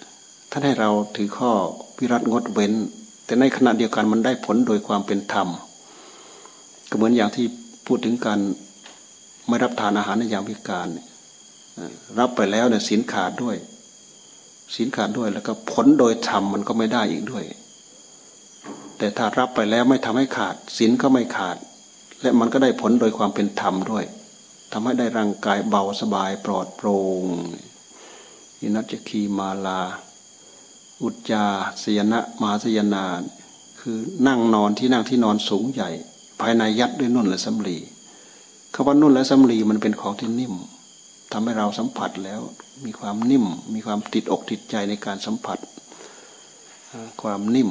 ท่านให้เราถือข้อพิรัตงดเว้น แต่ในขณะเดียวกันมันได้ผลโดยความเป็นธรรม ก็เหมือนอย่างที่พูดถึงการไม่รับทานอาหารในยามวิการรับไปแล้วเนี่ยสินขาดด้วยสินขาดด้วยแล้วก็ผลโดยธรรมมันก็ไม่ได้อีกด้วย แต่ถ้ารับไปแล้วไม่ทำให้ขาดสินก็ไม่ขาด และมันก็ได้ผลโดยความเป็นธรรมด้วยทำให้ได้ร่างกายเบาสบายปลอดโปร่งอินัจคีมาลา อุจจาสยนะมาสยนา คือนั่งนอนที่นั่งที่นอนสูงใหญ่ ภายในยัดด้วยนุ่นและสำลีคำว่านุ่นและสำลีมันเป็นของที่นิ่มทำให้เราสัมผัสแล้วมีความนิ่ม มีความติดอกติดใจในการสัมผัส ความนิ่ม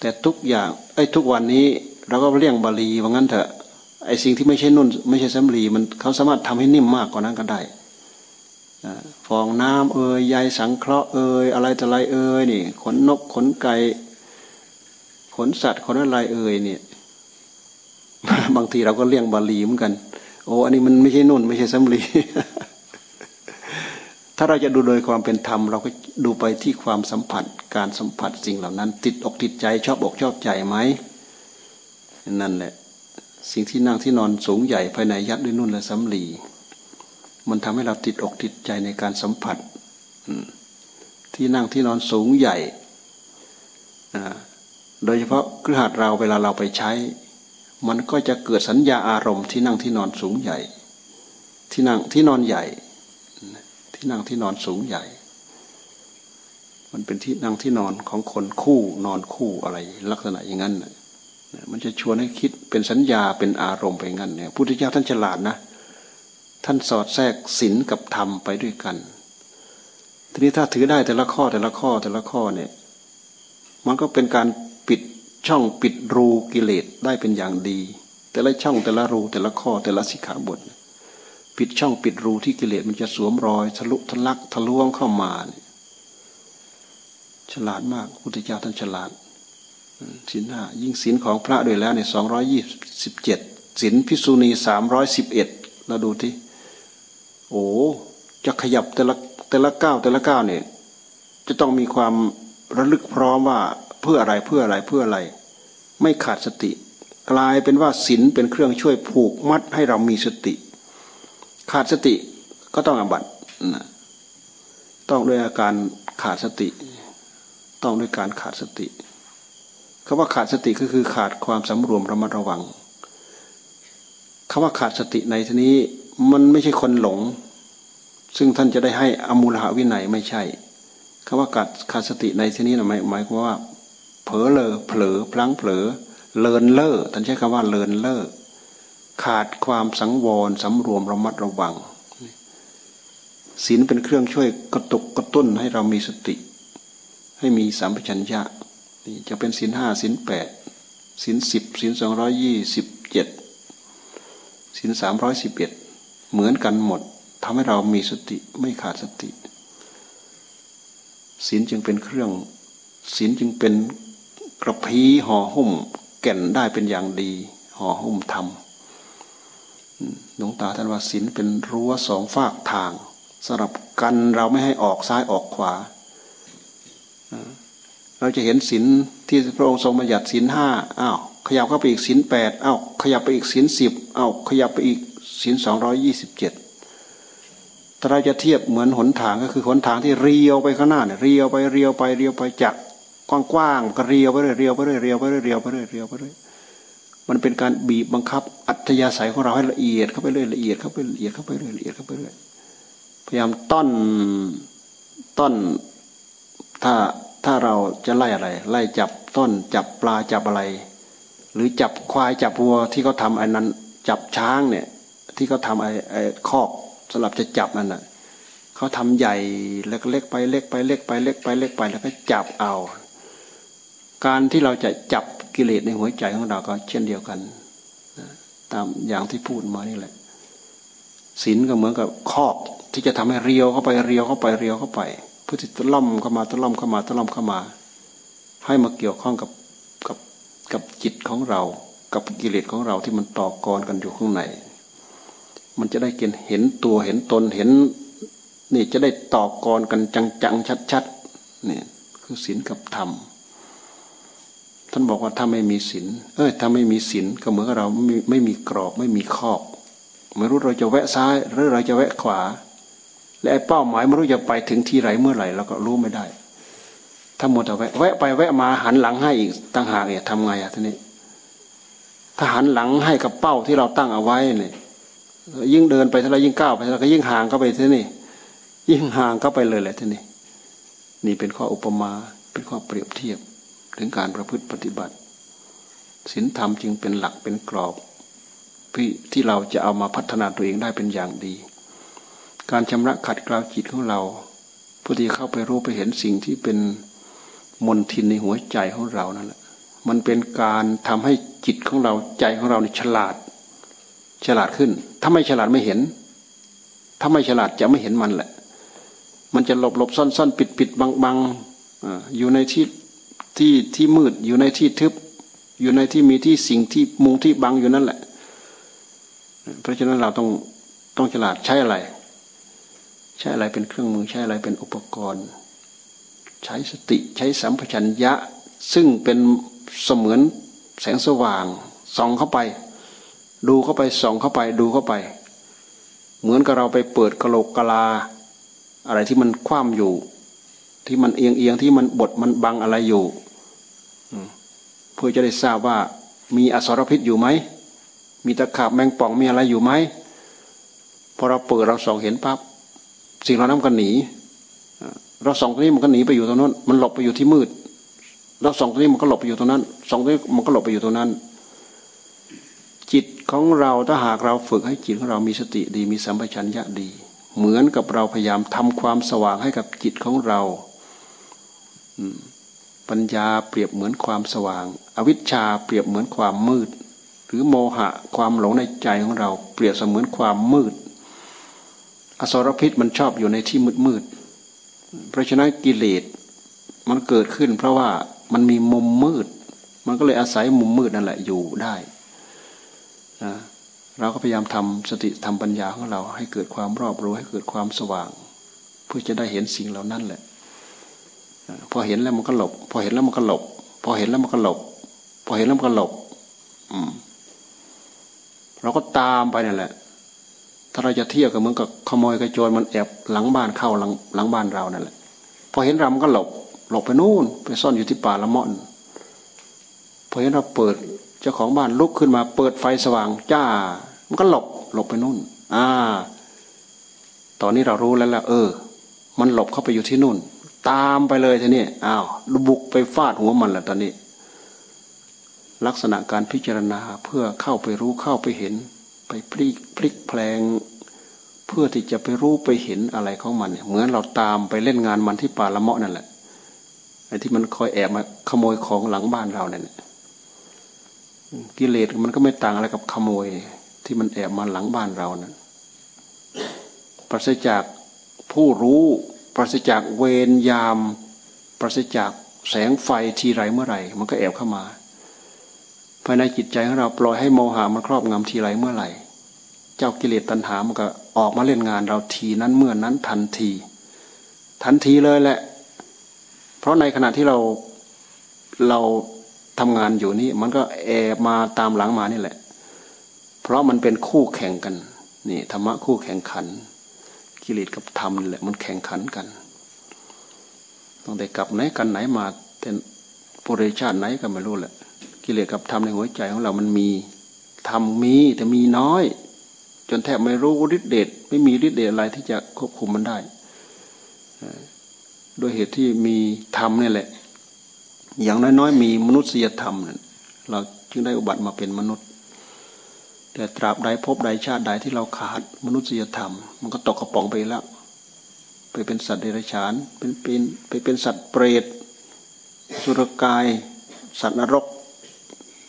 แต่ทุกอย่างไอ้ทุกวันนี้เราก็เรียกบาลีว่างั้นเถอะไอ้สิ่งที่ไม่ใช่นุ่น ไม่ใช่สำลีมันเขาสามารถทำให้นิ่มมากกว่านั้นก็ได้ ฟองน้ำเอ่ยใยสังเคราะห์เอ่ยอะไรต่ออะไรเอ่ยนี่ขนนกขนไก่ขนสัตว์ขนอะไรเอ่ยเนี่ย บางทีเราก็เลี่ยงบาลีเหมือนกัน โอ้อันนี้มันไม่ใช่นุ่น ไม่ใช่สำลีถ้าเราจะดูโดยความเป็นธรรม เราก็ดูไปที่ความสัมผัสการสัมผัสสิ่งเหล่านั้น ติดอกติดใจ ชอบอกชอบใจไหมนั่นแหละ สิ่งที่นั่งที่นอนสูงใหญ่ภายในยัดด้วยนุ่นและสำลี มันทำให้เราติดอกติดใจในการสัมผัสที่นั่งที่นอนสูงใหญ่โดยเฉพาะเครือขัดเราเวลาเราไปใช้ มันก็จะเกิดสัญญาอารมณ์ที่นั่งที่นอนสูงใหญ่ ที่นั่งที่นอนใหญ่ ที่นั่งที่นอนสูงใหญ่ มันเป็นที่นั่งที่นอนของคนคู่นอนคู่อะไรลักษณะอย่างนั้นมันจะชวนให้คิดเป็นสัญญาเป็นอารมณ์ไปงั้นเนี่ยพุทธเจ้าท่านฉลาดนะ ท่านสอดแทรกศีลกับธรรมไปด้วยกัน ทีนี้ถ้าถือได้แต่ละข้อแต่ละข้อแต่ละข้อเนี่ย มันก็เป็นการปิดช่องปิดรูกิเลสได้เป็นอย่างดี แต่ละช่องแต่ละรูแต่ละข้อแต่ละสิกขาบทปิดช่องปิดรูที่กิเลสมันจะสวมรอยทะลุทะลักทะลวงเข้ามาเนี่ยฉลาดมากพุทธเจ้าท่านฉลาดศีลห้ายิ่งศีลของพระด้วยแล้วเนี่ยสองร้อยยี่สิบเจ็ดศีลพิษุณีสามร้อยสิบเอ็ดเราดูที่ โอ้จะขยับแต่ละแต่ละก้าวแต่ละก้าวเนี่ยจะต้องมีความระลึกพร้อมว่าเพื่ออะไรเพื่ออะไรเพื่ออะไร ไม่ขาดสติ กลายเป็นว่าศีลเป็นเครื่องช่วยผูกมัดให้เรามีสติ ขาดสติก็ต้องอบัตนะต้องด้วยอาการขาดสติ ต้องด้วยการขาดสติคำว่าขาดสติก็คือขาดความสำรวมระมัดระวังคำว่าขาดสติในที่นี้ มันไม่ใช่คนหลง ซึ่งท่านจะได้ให้อมูลหาวินัยไม่ใช่คำว่าขาดขาดสติในที่นี้นะหมายหมายความว่าเผลอเลอเผลอพลั้งเผลอเลินเล่อท่านใช้คำว่าเลินเล่อขาดความสังวรสำรวมระมัดระวังศีลเป็นเครื่องช่วยกระตุกกระตุ้นให้เรามีสติ ให้มีสัมปชัญญะนี่จะเป็นศีลห้าศีลแปดศีลสิบศีลสองร้อยยี่สิบเจ็ดศีลสามร้อยสิบเอ็ด เหมือนกันหมดทำให้เรามีสติไม่ขาดสติศีลจึงเป็นเครื่องศีลจึงเป็นกระพี้ห่อหุ้ม แก่นได้เป็นอย่างดีห่อหุ้มทำหลวงตาท่านว่าศีลเป็นรั้วสองฝากทางสำหรับกันเราไม่ให้ออกซ้ายออกขวา เราจะเห็นศีลที่พระองค์ทรงบัญญัติศีลห้าอ้าวขยับเข้าไปอีกศีลแปดอ้าวขยับไปอีกศีลสิบอ้าวขยับไปอีก ศีลสองรอยี่สิบเจ็ดถ้าเราจะเทียบเหมือนหนทางก็คือหนทางที่เรียวไปข้างหน้าเนี่ยเรียวไปเรียวไปเรียวไปจากกว้างๆก็เรียวไปเรื่อยเรียวไปเรื่อยเรียวไปเรื่อยเรียวไปเรื่อยเรียวไปเรื่อยมันเป็นการบีบบังคับอัธยาศัยของเราให้ละเอียดเข้าไปเรื่อยละเอียดเข้าไปละเอียดเข้าไปเรื่อยละเอียดเข้าไปเรื่อยพยายามต้นต้นถ้าถ้าเราจะไล่อะไร ไล่จับต้นจับปลาจับอะไร หรือจับควายจับวัวที่เขาทาไอ้นั้น จับช้างเนี่ย ที่เขาทาไอ้ไอ้คอกสำหรับจะจับนั่นน่ะเขาทำใหญ่เล็กเล็กไปเล็กไปเล็กไปเล็กไปเล็กไปแล้วก็จับเอา การที่เราจะจับกิเลสในหัวใจของเราก็เช่นเดียวกันตามอย่างที่พูดมานี่แหละศีลก็เหมือนกับคอกที่จะทำให้เรียวเข้าไปเรียวเข้าไปเรียวเข้าไปเพื่อที่จะล่อมเข้ามาตะล่อมเข้ามาตะล่อมเข้ามา ให้มาเกี่ยวข้องกับกับกับจิตของเรา กับกิเลสของเราที่มันต่อกรกันอยู่ข้างใน มันจะได้เกินเห็นตัวเห็นตนเห็น นี่จะได้ต่อกรกันจังๆชัดๆนี่คือศีลกับธรรมท่านบอกว่าถ้าไม่มีศีลเอ้ยถ้าไม่มีศีลก็เหมือนกับเราไม่ไม่มีกรอบไม่มีขอบไม่รู้เราจะแวะซ้ายหรือเราจะแวะขวา และเป้าหมายไม่รู้จะไปถึงที่ไหนเมื่อไหร่เราก็รู้ไม่ได้ถ้าหมดแต่แวะแวะไปแวะมาหันหลังให้อีกตั้งหากเนี่ยทำไงอะท่านี้ถ้าหันหลังให้กับเป้าที่เราตั้งเอาไว้เนี่ย ยิ่งเดินไปเท่าไรยิ่งก้าวไปเท่าไรก็ยิ่งห่างเข้าไปเท่านี่ยิ่งห่างเข้าไปเลยแหละท่านี่นี่เป็นข้ออุปมาเป็นข้อเปรียบเทียบถึงการประพฤติปฏิบัติศีลธรรมจึงเป็นหลักเป็นกรอบที่เราจะเอามาพัฒนาตัวเองได้เป็นอย่างดี การชำระขัดเกลาจิตของเราเพื่อที่เข้าไปรู้ไปเห็นสิ่งที่เป็นมนทินในหัวใจของเรานั่นแหละมันเป็นการทำให้จิตของเราใจของเราฉลาด ฉลาดขึ้น ถ้าไม่ฉลาดไม่เห็น ถ้าไม่ฉลาดจะไม่เห็นมันแหละ มันจะหลบหลบซ่อนซ่อนปิดปิดบังบังอยู่ในที่ที่ที่มืดอยู่ในที่ทึบ อยู่ในที่มีที่สิ่งที่มุงที่บังอยู่นั่นแหละ เพราะฉะนั้นเราต้องต้องฉลาดใช้อะไร ใช้อะไรเป็นเครื่องมือใช้อะไรเป็นอุปกรณ์ ใช้สติใช้สัมปชัญญะ ซึ่งเป็นเสมือนแสงสว่างส่องเข้าไป ดูเข้าไปส่องเข้าไปดูเข้าไป เหมือนกับเราไปเปิดกระโหลกกะลา อะไรที่มันคว่ำอยู่ ที่มันเอียงเอียงที่มันบดมันบังอะไรอยู่เพื่อจะได้ทราบว่า มีอสรพิษอยู่ไหมมีตะขาบแมงป่องมีอะไรอยู่ไหมพอเราเปิดเราส่องเห็นปั๊บสิ่งเรานั้นก็หนีเราส่องตรงนี้มันก็หนีไปอยู่ตรงนั้น มันหลบไปอยู่ที่มืด เราส่องตรงนี้มันก็หลบไปอยู่ตรงนั้นส่องตรงนี้มันก็หลบไปอยู่ตรงนั้น จิตของเราถ้าหากเราฝึกให้จิตของเรามีสติดีมีสัมปชัญญะดี เหมือนกับเราพยายามทำความสว่างให้กับจิตของเราปัญญาเปรียบเหมือนความสว่าง อวิชชาเปรียบเหมือนความมืด หรือโมหะความหลงในใจของเรา เปรียบเสมือนความมืด อสรพิษมันชอบอยู่ในที่มืดมืดเพราะฉะนั้นกิเลสมันเกิดขึ้น เพราะว่ามันมีมุมมืด มันก็เลยอาศัยมุมมืดนั่นแหละอยู่ได้ เราก็พยายามทำสติทำปัญญาของเรา ให้เกิดความรอบรู้ให้เกิดความสว่าง เพื่อจะได้เห็นสิ่งเหล่านั้นแหละพอเห็นแล้วมันก็หลบ พอเห็นแล้วมันก็หลบ พอเห็นแล้วมันก็หลบ พอเห็นแล้วมันก็หลบอืมเราก็ตามไปนั่นแหละ ถ้าเราจะเที่ยวก็เหมือนกับขโมยกระโจนมันแอบหลังบ้านเข้าหลังหลังบ้านเรานั่นแหละ พอเห็นเรามันก็หลบ หลบไปนู่น ไปซ่อนอยู่ที่ป่าละม่อนพอเห็นเราเปิด เจ้าของบ้านลุกขึ้นมา เปิดไฟสว่างจ้า มันก็หลบหลบไปนู่น อ่า ตอนนี้เรารู้แล้วละเออ มันหลบเข้าไปอยู่ที่นู่น ตามไปเลยทีนี้อ้าวบุกไปฟาดหัวมันแหละตอนนี้ ลักษณะการพิจารณาเพื่อเข้าไปรู้เข้าไปเห็น ไปพลิกพลิกแพลงเพื่อที่จะไปรู้ไปเห็นอะไรของมันเนี่ยเหมือนเราตามไปเล่นงานมันที่ป่าละเมาะนั่นแหละไอ้ที่มันคอยแอบมาขโมยของหลังบ้านเราเนี่ย กิเลสมันก็ไม่ต่างอะไรกับขโมย ที่มันแอบมาหลังบ้านเรานะั่นปราศจากผู้รู้ ปราศจากเวรยาม ปราศจากแสงไฟทีไรเมื่อไหร่ มันก็แอบเข้ามาภายในจิตใจของเราปล่อยให้โมหะมันครอบงำทีไรเมื่อไหร่ เจ้ากิเลสตัณหามันก็ออกมาเล่นงานเราทีนั้นเมื่อนั้นทันที ทันทีเลยแหละ เพราะในขณะที่เราเรา ทำงานอยู่นี่มันก็แอบมาตามหลังมานี่แหละ เพราะมันเป็นคู่แข่งกันนี่ธรรมะคู่แข่งขัน กิเลสกับธรรมนี่แหละ มันแข่งขันกันตั้งแต่กลับไหนกันไหนมาเป็นปุเรชาติไหนก็ไม่รู้แหละ กิเลสกับธรรมในหัวใจของเรามันมีธรรมมีแต่มีน้อย จนแทบไม่รู้ฤทธิเดชไม่มีฤทธิเดชอะไรที่จะควบคุมมันได้โดยเหตุที่มีธรรมนี่แหละ อย่างน้อยๆมีมนุษยธรรมเราจึงได้อุบัติมาเป็นมนุษย์ แต่ตราบใดพบใดชาติใดที่เราขาดมนุษยธรรม มันก็ตกกระป๋องไปแล้ว ไปเป็นสัตว์เดรัจฉานเป็นเป็นไปเป็นสัตว์เปรตสุรกาย สัตว์นรก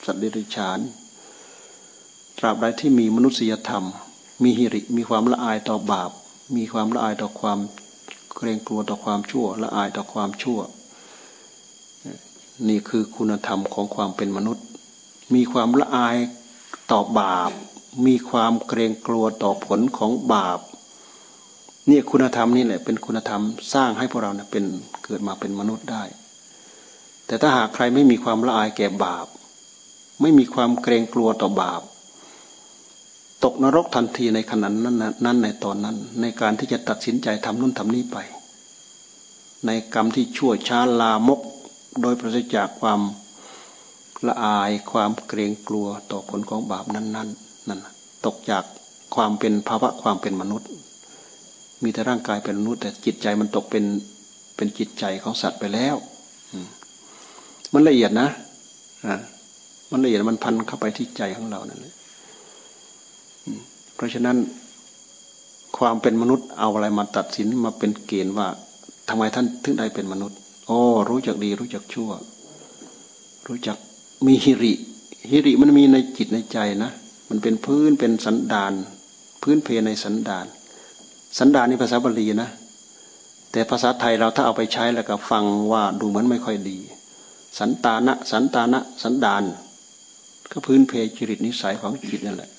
สัตว์เดรัจฉาน ตราบใดที่มีมนุษยธรรม มีหิริมีความละอายต่อบาป มีความละอายต่อความเกรงกลัวต่อความชั่วละอายต่อความชั่ว นี่คือคุณธรรมของความเป็นมนุษย์ มีความละอายต่อบาป มีความเกรงกลัวต่อผลของบาปนี่คุณธรรมนี่แหละเป็นคุณธรรมสร้างให้พวกเราเนี่ยเป็นเกิดมาเป็นมนุษย์ได้ แต่ถ้าหากใครไม่มีความละอายแก่บาป ไม่มีความเกรงกลัวต่อบาป ตกนรกทันทีในขณะนั้นนั้นในตอนนั้น ในการที่จะตัดสินใจทำนู่นทำนี่ไป ในกรรมที่ชั่วช้าลามก โดยปราศจากความละอายความเกรงกลัวต่อผลของบาปนั้นๆนั่นนนตกจากความเป็นภาวะความเป็นมนุษย์ มีแต่ร่างกายเป็นมนุษย์ แต่จิตใจมันตกเป็นเป็นจิตใจของสัตว์ไปแล้วมันละเอียดนะอ่ามันละเอียดมันพันเข้าไปที่ใจของเรานั่นเลยเพราะฉะนั้น ความเป็นมนุษย์เอาอะไรมาตัดสินมาเป็นเกณฑ์ว่าทำไมท่านถึงได้เป็นมนุษย์ อ๋อรู้จักดี รู้จักชั่ว รู้จักมีฮิริฮิริมันมีในจิตในใจนะ มันเป็นพื้นเป็นสันดาน พื้นเพในสันดาน สันดานนี่ภาษาบาลีนะ แต่ภาษาไทยเราถ้าเอาไปใช้แล้วก็ฟังว่าดูเหมือนไม่ค่อยดี สันตานะ สันตานะ สันดาน ก็พื้นเพจริตนิสัยของจิตนั่นแหละ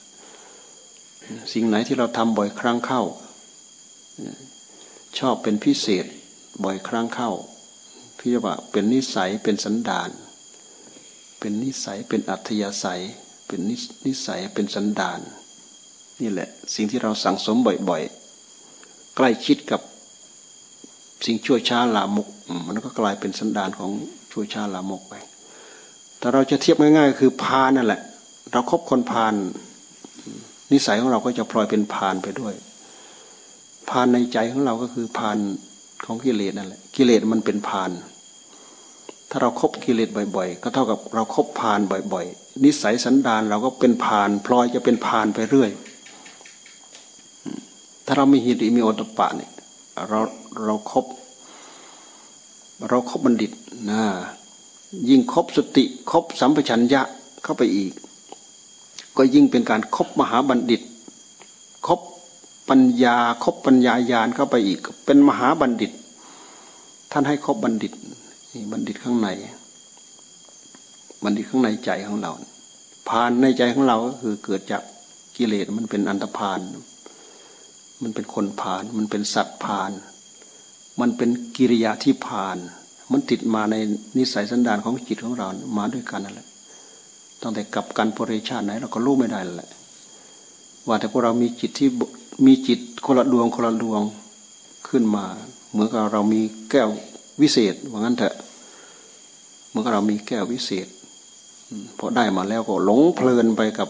สิ่งไหนที่เราทำบ่อยครั้งเข้า ชอบเป็นพิเศษบ่อยครั้งเข้า ที่ว่า เป็นนิสัยเป็นสันดาน เป็นนิสัยเป็นอัธยาศัย เป็นนิสัยเป็นสันดาน นี่แหละ สิ่งที่เราสั่งสมบ่อยๆ ใกล้ชิดกับสิ่งชั่วช้าลามกมันก็กลายเป็นสันดานของชั่วช้าลามกไป แต่เราจะเทียบง่ายๆ คือพานนั่นแหละ เราครบคนพาน นิสัยของเราก็จะพลอยเป็นพานไปด้วย พานในใจของเราก็คือพานของกิเลสนั่นแหละ กิเลสมันเป็นพาน ถ้าเราครบกิเลสบ่อย ๆ ก็เท่ากับเราครบพานบ่อย ๆ นิสัยสันดานเราก็เป็นพานพลอยจะเป็นพานไปเรื่อย ถ้าเรามีหิริมีโอตปะเนี่ยเราเราครบเราครบบัณฑิตนะยิ่งครบสติครบสัมปชัญญะเข้าไปอีก ก็ยิ่งเป็นการครบมหาบัณฑิตครบปัญญาครบปัญญายานเข้าไปอีก เป็นมหาบัณฑิต ท่านให้ครบบัณฑิต บัณฑิตข้างใน บัณฑิตข้างในใจของเราพานในใจของเราก็คือเกิดจากกิเลสมันเป็นอันตพานมันเป็นคนพาน มันเป็นสัตว์พาน มันเป็นกิริยาที่พาน มันติดมาในนิสัยสันดานของจิตของเรามาด้วยกันนั่นแหละตั้งแต่กับการปริชาติไหนเราก็รู้ไม่ได้แหละ ว่าแต่พวกเรามีจิตที่มีจิตคนละดวงคนละดวงขึ้นมา เหมือนกับเรามีแก้ววิเศษว่างั้นเถอะ มื่อเรามีแก้ววิเศษพอได้มาแล้วก็หลงเพลินไปกับ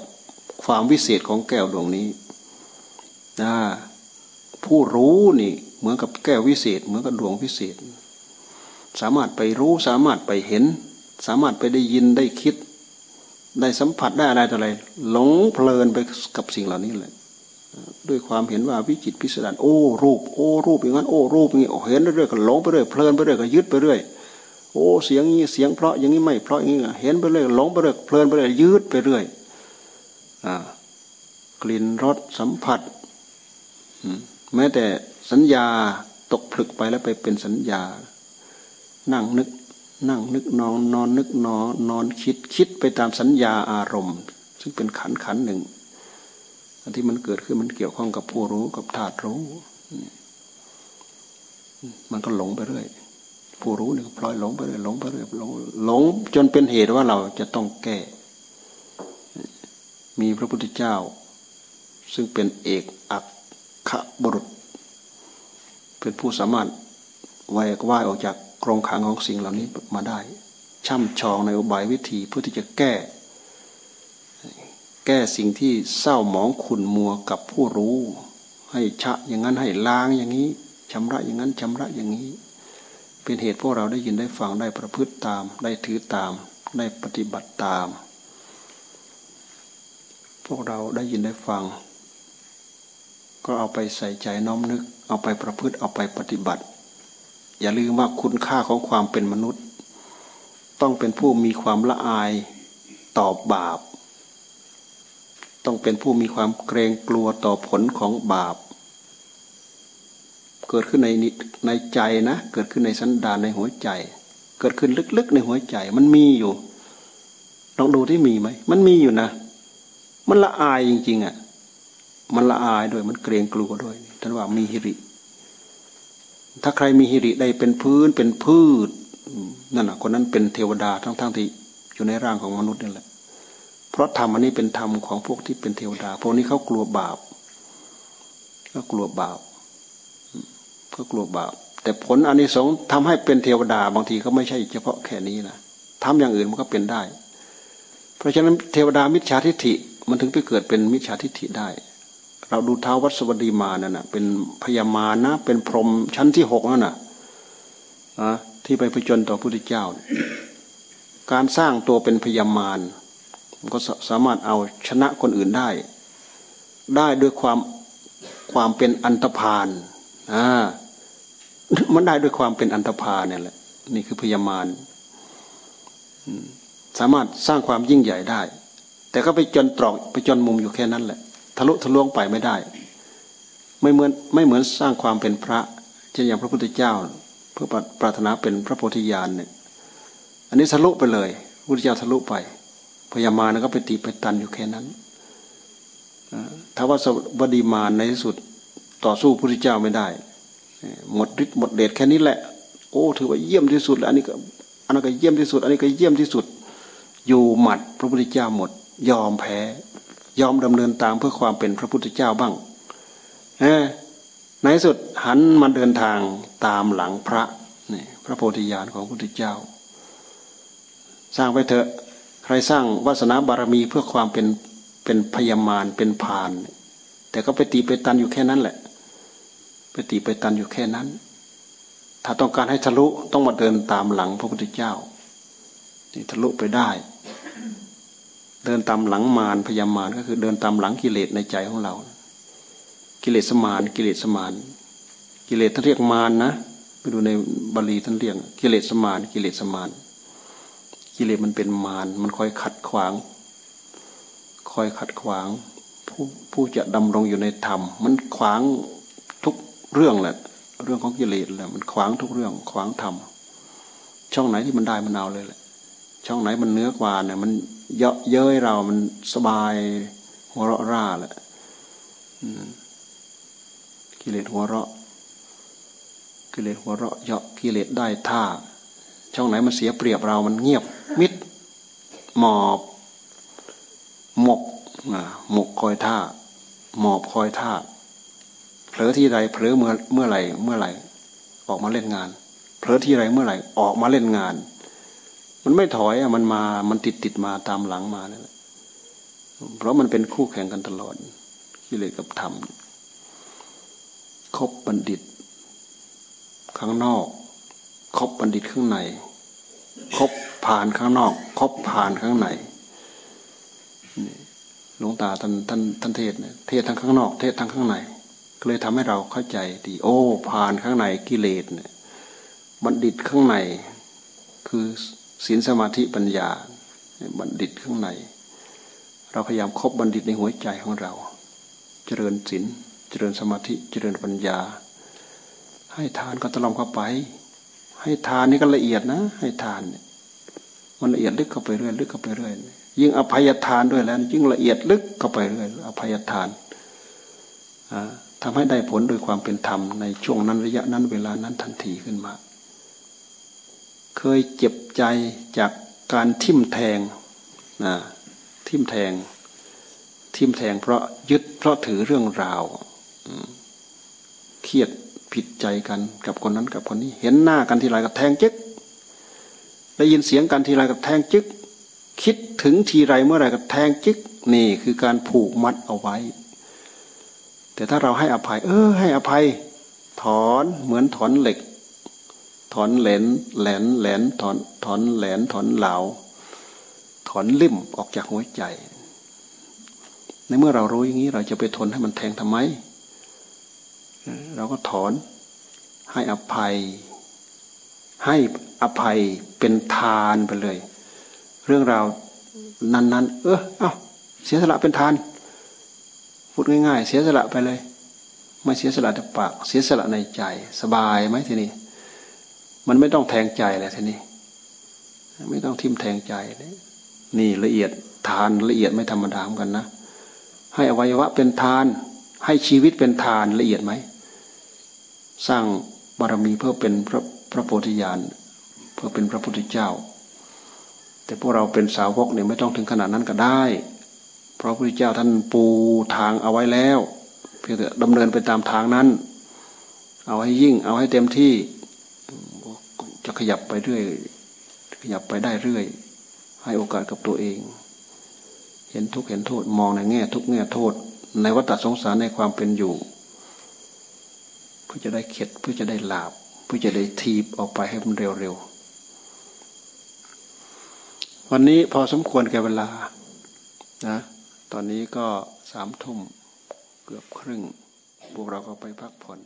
ความวิเศษของแก้วดวงนี้นะผู้รู้นี่ เหมือนกับแก้ววิเศษ เหมือนกับดวงวิเศษ สามารถไปรู้สามารถไปเห็น สามารถไปได้ยินได้คิด ได้สัมผัสได้อะไรต่ออะไร หลงเพลินไปกับสิ่งเหล่านี้แหละด้วยความเห็นว่าวิจิตพิสดารโอ้รูป โอ้รูปอย่างนั้นโอ้รูปอย่างนี้เห็นเรื่อยๆก็หลงไปเรื่อยเพลินไปเรื่อยก็ยึดไปเรื่อย โอ้เสียงนี้เสียงเพราะอย่างนี้ไม่เพราะอย่างนี้เห็นไปเรื่อยหลงไปเรื่อยเพลินไปเรื่อยยืดไปเรื่อยกลิ่นรสสัมผัสแม้แต่สัญญาตกผลึกไปแล้วไปเป็นสัญญา นั่งนึก นั่งนึกนอนนอนนึกนอนนอนคิดคิดไปตามสัญญาอารมณ์ ซึ่งเป็นขันขันหนึ่งอันที่มันเกิดขึ้นมันเกี่ยวข้องกับผู้รู้กับธาตุรู้ มันก็หลงไปเรื่อย ผู้รู้เนี่ยพลอยหลงไปเรื่อยหลงไปเรื่อยหลงหลงจนเป็นเหตุว่าเราจะต้องแก้ มีพระพุทธเจ้า ซึ่งเป็นเอกอักขบุรุษ เป็นผู้สามารถว่ายว่ายออกจากกรงขังของสิ่งเหล่านี้มาได้ ช่ำชองในอุบายวิธีเพื่อที่จะแก้ แก้สิ่งที่เศร้าหมองขุ่นมัวกับผู้รู้ ให้ชะอย่างนั้นให้ล้างอย่างนี้ชำระอย่างนั้นชำระอย่างนี้ เป็นเหตุพวกเราได้ยินได้ฟังได้ประพฤติตาม ได้ถือตาม ได้ปฏิบัติตาม พวกเราได้ยินได้ฟัง ก็เอาไปใส่ใจน้อมนึก เอาไปประพฤติเอาไปปฏิบัติ อย่าลืมว่าคุณค่าของความเป็นมนุษย์ ต้องเป็นผู้มีความละอายต่อบาป ต้องเป็นผู้มีความเกรงกลัวต่อผลของบาป เกิดขึ้นในในใจนะ เกิดขึ้นในสันดานในหัวใจ เกิดขึ้นลึกๆในหัวใจ มันมีอยู่ลองดูที่มีไหมมันมีอยู่นะ มันละอายจริง ๆอะมันละอายด้วยมันเกรงกลัวด้วยท่านว่ามีฮิริ ถ้าใครมีหิริได้เป็นพื้นเป็นพืชนั่นแหะคนนั้นเป็นเทวดาทั้งๆทที่อยู่ในร่างของมนุษย์นี่แหละ เพราะธรรมอันนี้เป็นธรรมของพวกที่เป็นเทวดา พวกนี้เขากลัวบาปก็กลัวบาป ก็กลัวบาป แต่ผลอันนี้สงทำให้เป็นเทวดาบางทีก็ไม่ใช่เฉพาะแค่นี้นะทำอย่างอื่นมันก็เป็นได้ เพราะฉะนั้นเทวดามิจฉาทิฏฐิมันถึงไปเกิดเป็นมิจฉาทิฏฐิได้ เราดูเท้าวัสวดีมานั่นนะเป็นพยามานะ เป็นพรหมชั้นที่หกนั่นน่ะที่ไปผจญต่อพระพุทธเจ้า การสร้างตัวเป็นพยามารมันก็สามารถเอาชนะคนอื่นได้ ได้ด้วยความความเป็นอันตพานอ่า มันได้ด้วยความเป็นอันตพาเนี่ยแหละ นี่คือพยามารสามารถสร้างความยิ่งใหญ่ได้ แต่ก็ไปจนตรอกไปจนมุมอยู่แค่นั้นแหละ ทะลุทะลวงไปไม่ได้ ไม่เหมือนไม่เหมือนสร้างความเป็นพระ เช่นอย่างพระพุทธเจ้า เพื่อปรารถนาเป็นพระโพธิญาณเนี่ย อันนี้ทะลุไปเลยพระพุทธเจ้าทะลุไปพญามารก็ไปตีไปตันอยู่แค่นั้นถ้าว่าสวัสดีมารในที่สุดต่อสู้พระพุทธเจ้าไม่ได้ หมดฤทธิ์หมดเดชแค่นี้แหละ โอ้ ถือว่าเยี่ยมที่สุดแล้วอันนี้ก็อันนั้นก็เยี่ยมที่สุด อันนี้ก็เยี่ยมที่สุด อยู่หมัดพระพุทธเจ้าหมด ยอมแพ้ ยอมดำเนินตามเพื่อความเป็นพระพุทธเจ้าบ้างในสุดหันมาเดินทางตามหลังพระนี่พระโพธิญาณของพระพุทธเจ้า สร้างไปเถอะใครสร้างวาสนาบารมีเพื่อความเป็นเป็นพยามารเป็นพาน แต่ก็ไปตีไปตันอยู่แค่นั้นแหละ ไปตีไปตันอยู่แค่นั้น ถ้าต้องการให้ทะลุต้องมาเดินตามหลังพระพุทธเจ้าที่ทะลุไปได้ เดินตามหลังมารพยามารก็คือเดินตามหลังกิเลสในใจของเรา กิเลสสมานกิเลสสมานกิเลสท่านเรียกมารนะไปดูในบาลีท่านเรียกกิเลสสมานกิเลสสมานกิเลสมันเป็นมารมันคอยขัดขวาง คอยขัดขวาง ผู้ผู้จะดำรงอยู่ในธรรม มันขวาง เรื่องแหละ เรื่องของกิเลสแหละมันขวางทุกเรื่องขวางธรรมช่องไหนที่มันได้มันเอาเลยแหละ ช่องไหนมันเนื้อกว่าเนี่ยมันเยาะเย้ยเรา มันสบายหัวเราะร่าแหละกิเลสหัวเราะ กิเลสหัวเราะเยาะกิเลสได้ท่า ช่องไหนมันเสียเปรียบเรา มันเงียบมิดหมอบหมกหมกคอยท่าหมอบคอยท่า ผลอที่ไรเผลอเมื่อเมื่อไหร่เมื่อไหร่ ออกมาเล่นงานเผลอที่ไรเมื่อไหร่ออกมาเล่นงาน มันไม่ถอยอะมันมามันติดติดมาตามหลังมานี่แหละเพราะมันเป็นคู่แข่งกันตลอดกิเลสกับธรรมคบบัณฑิต ข้างนอก คบบัณฑิตข้างใน คบผ่านข้างนอก คบผ่านข้างในหลวงตาท่านท่านท่านเทศเนี่ยเทศทั้งข้างนอก เทศทั้งข้างใน ก็เลยทำให้เราเข้าใจดีโอ้ผ่านข้างในกิเลสเนี่ยบัณฑิตข้างในคือศีลสมาธิปัญญาบัณฑิตข้างใน เราพยายามคบบัณฑิตในหัวใจของเรา เจริญศีลเจริญสมาธิเจริญปัญญา ให้ทานก็ตลอมเข้าไป ให้ทานนี่ก็ละเอียดนะ ให้ทานเนี่ยมันละเอียดลึกเข้าไปเรื่อยลึกเข้าไปเรื่อยยิ่งอภัยทานด้วยแล้ว ยิ่งละเอียดลึกเข้าไปเรื่อยอภัยทานอ่าทำให้ได้ผลโดยความเป็นธรรมในช่วงนั้นระยะนั้นเวลานั้นทันทีขึ้นมา เคยเจ็บใจจากการทิ่มแทงนะทิ่มแทง ทิ่มแทงเพราะยึดเพราะถือเรื่องราวเครียดผิดใจกันกับคนนั้นกับคนนี้ เห็นหน้ากันทีไรก็แทงจึกได้ยินเสียงกันทีไรก็แทงจึก คิดถึงทีไรเมื่อไรก็แทงจึกนี่คือการผูกมัดเอาไว้ แต่ถ้าเราให้อภัย เออ ให้อภัย ถอนเหมือนถอนเหล็ก ถอนแหลนแหลนแหลนถอนถอนแหลนถอนเหลาถอนลิ่มออกจากหัวใจ ในเมื่อเรารู้อย่างนี้เราจะไปทนให้มันแทงทำไม เราก็ถอนให้อภัย ให้อภัยเป็นทานไปเลย เรื่องราวนั้นๆ เออเอ้าเสียสละเป็นทาน พูดง่าย ๆ เสียสละไปเลย ไม่เสียสละแต่ปาก เสียสละในใจ สบายไหมทีนี้ มันไม่ต้องแทงใจเลยทีนี้ ไม่ต้องทิ่มแทงใจเลยนี่ละเอียดทานละเอียดไม่ธรรมดาเหมือนกันนะ ให้อวัยวะเป็นทาน ให้ชีวิตเป็นทานละเอียดไหม สร้างบารมีเพื่อเป็นพระพระโพธิญาณเพื่อเป็นพระพุทธเจ้า แต่พวกเราเป็นสาวกเนี่ยไม่ต้องถึงขนาดนั้นก็ได้ ระพุทธเจ้าท่านปูทางเอาไว้แล้วเพียงแต่ดำเนินไปตามทางนั้น เอาให้ยิ่ง เอาให้เต็มที่ จะขยับไปเรื่อย ขยับไปได้เรื่อย ให้โอกาสกับตัวเอง เห็นทุกเห็นโทษมองในแง่ ทุกแง่โทษ ในวัฏสงสารในความเป็นอยู่ เพื่อจะได้เข็ดเพื่อจะได้หลาบเพื่อจะได้ทีบออกไปให้มันเร็วๆวันนี้พอสมควรแก่เวลา นะ ตอนนี้ก็สามทุ่มเกือบครึ่ง พวกเราก็ไปพักผ่อน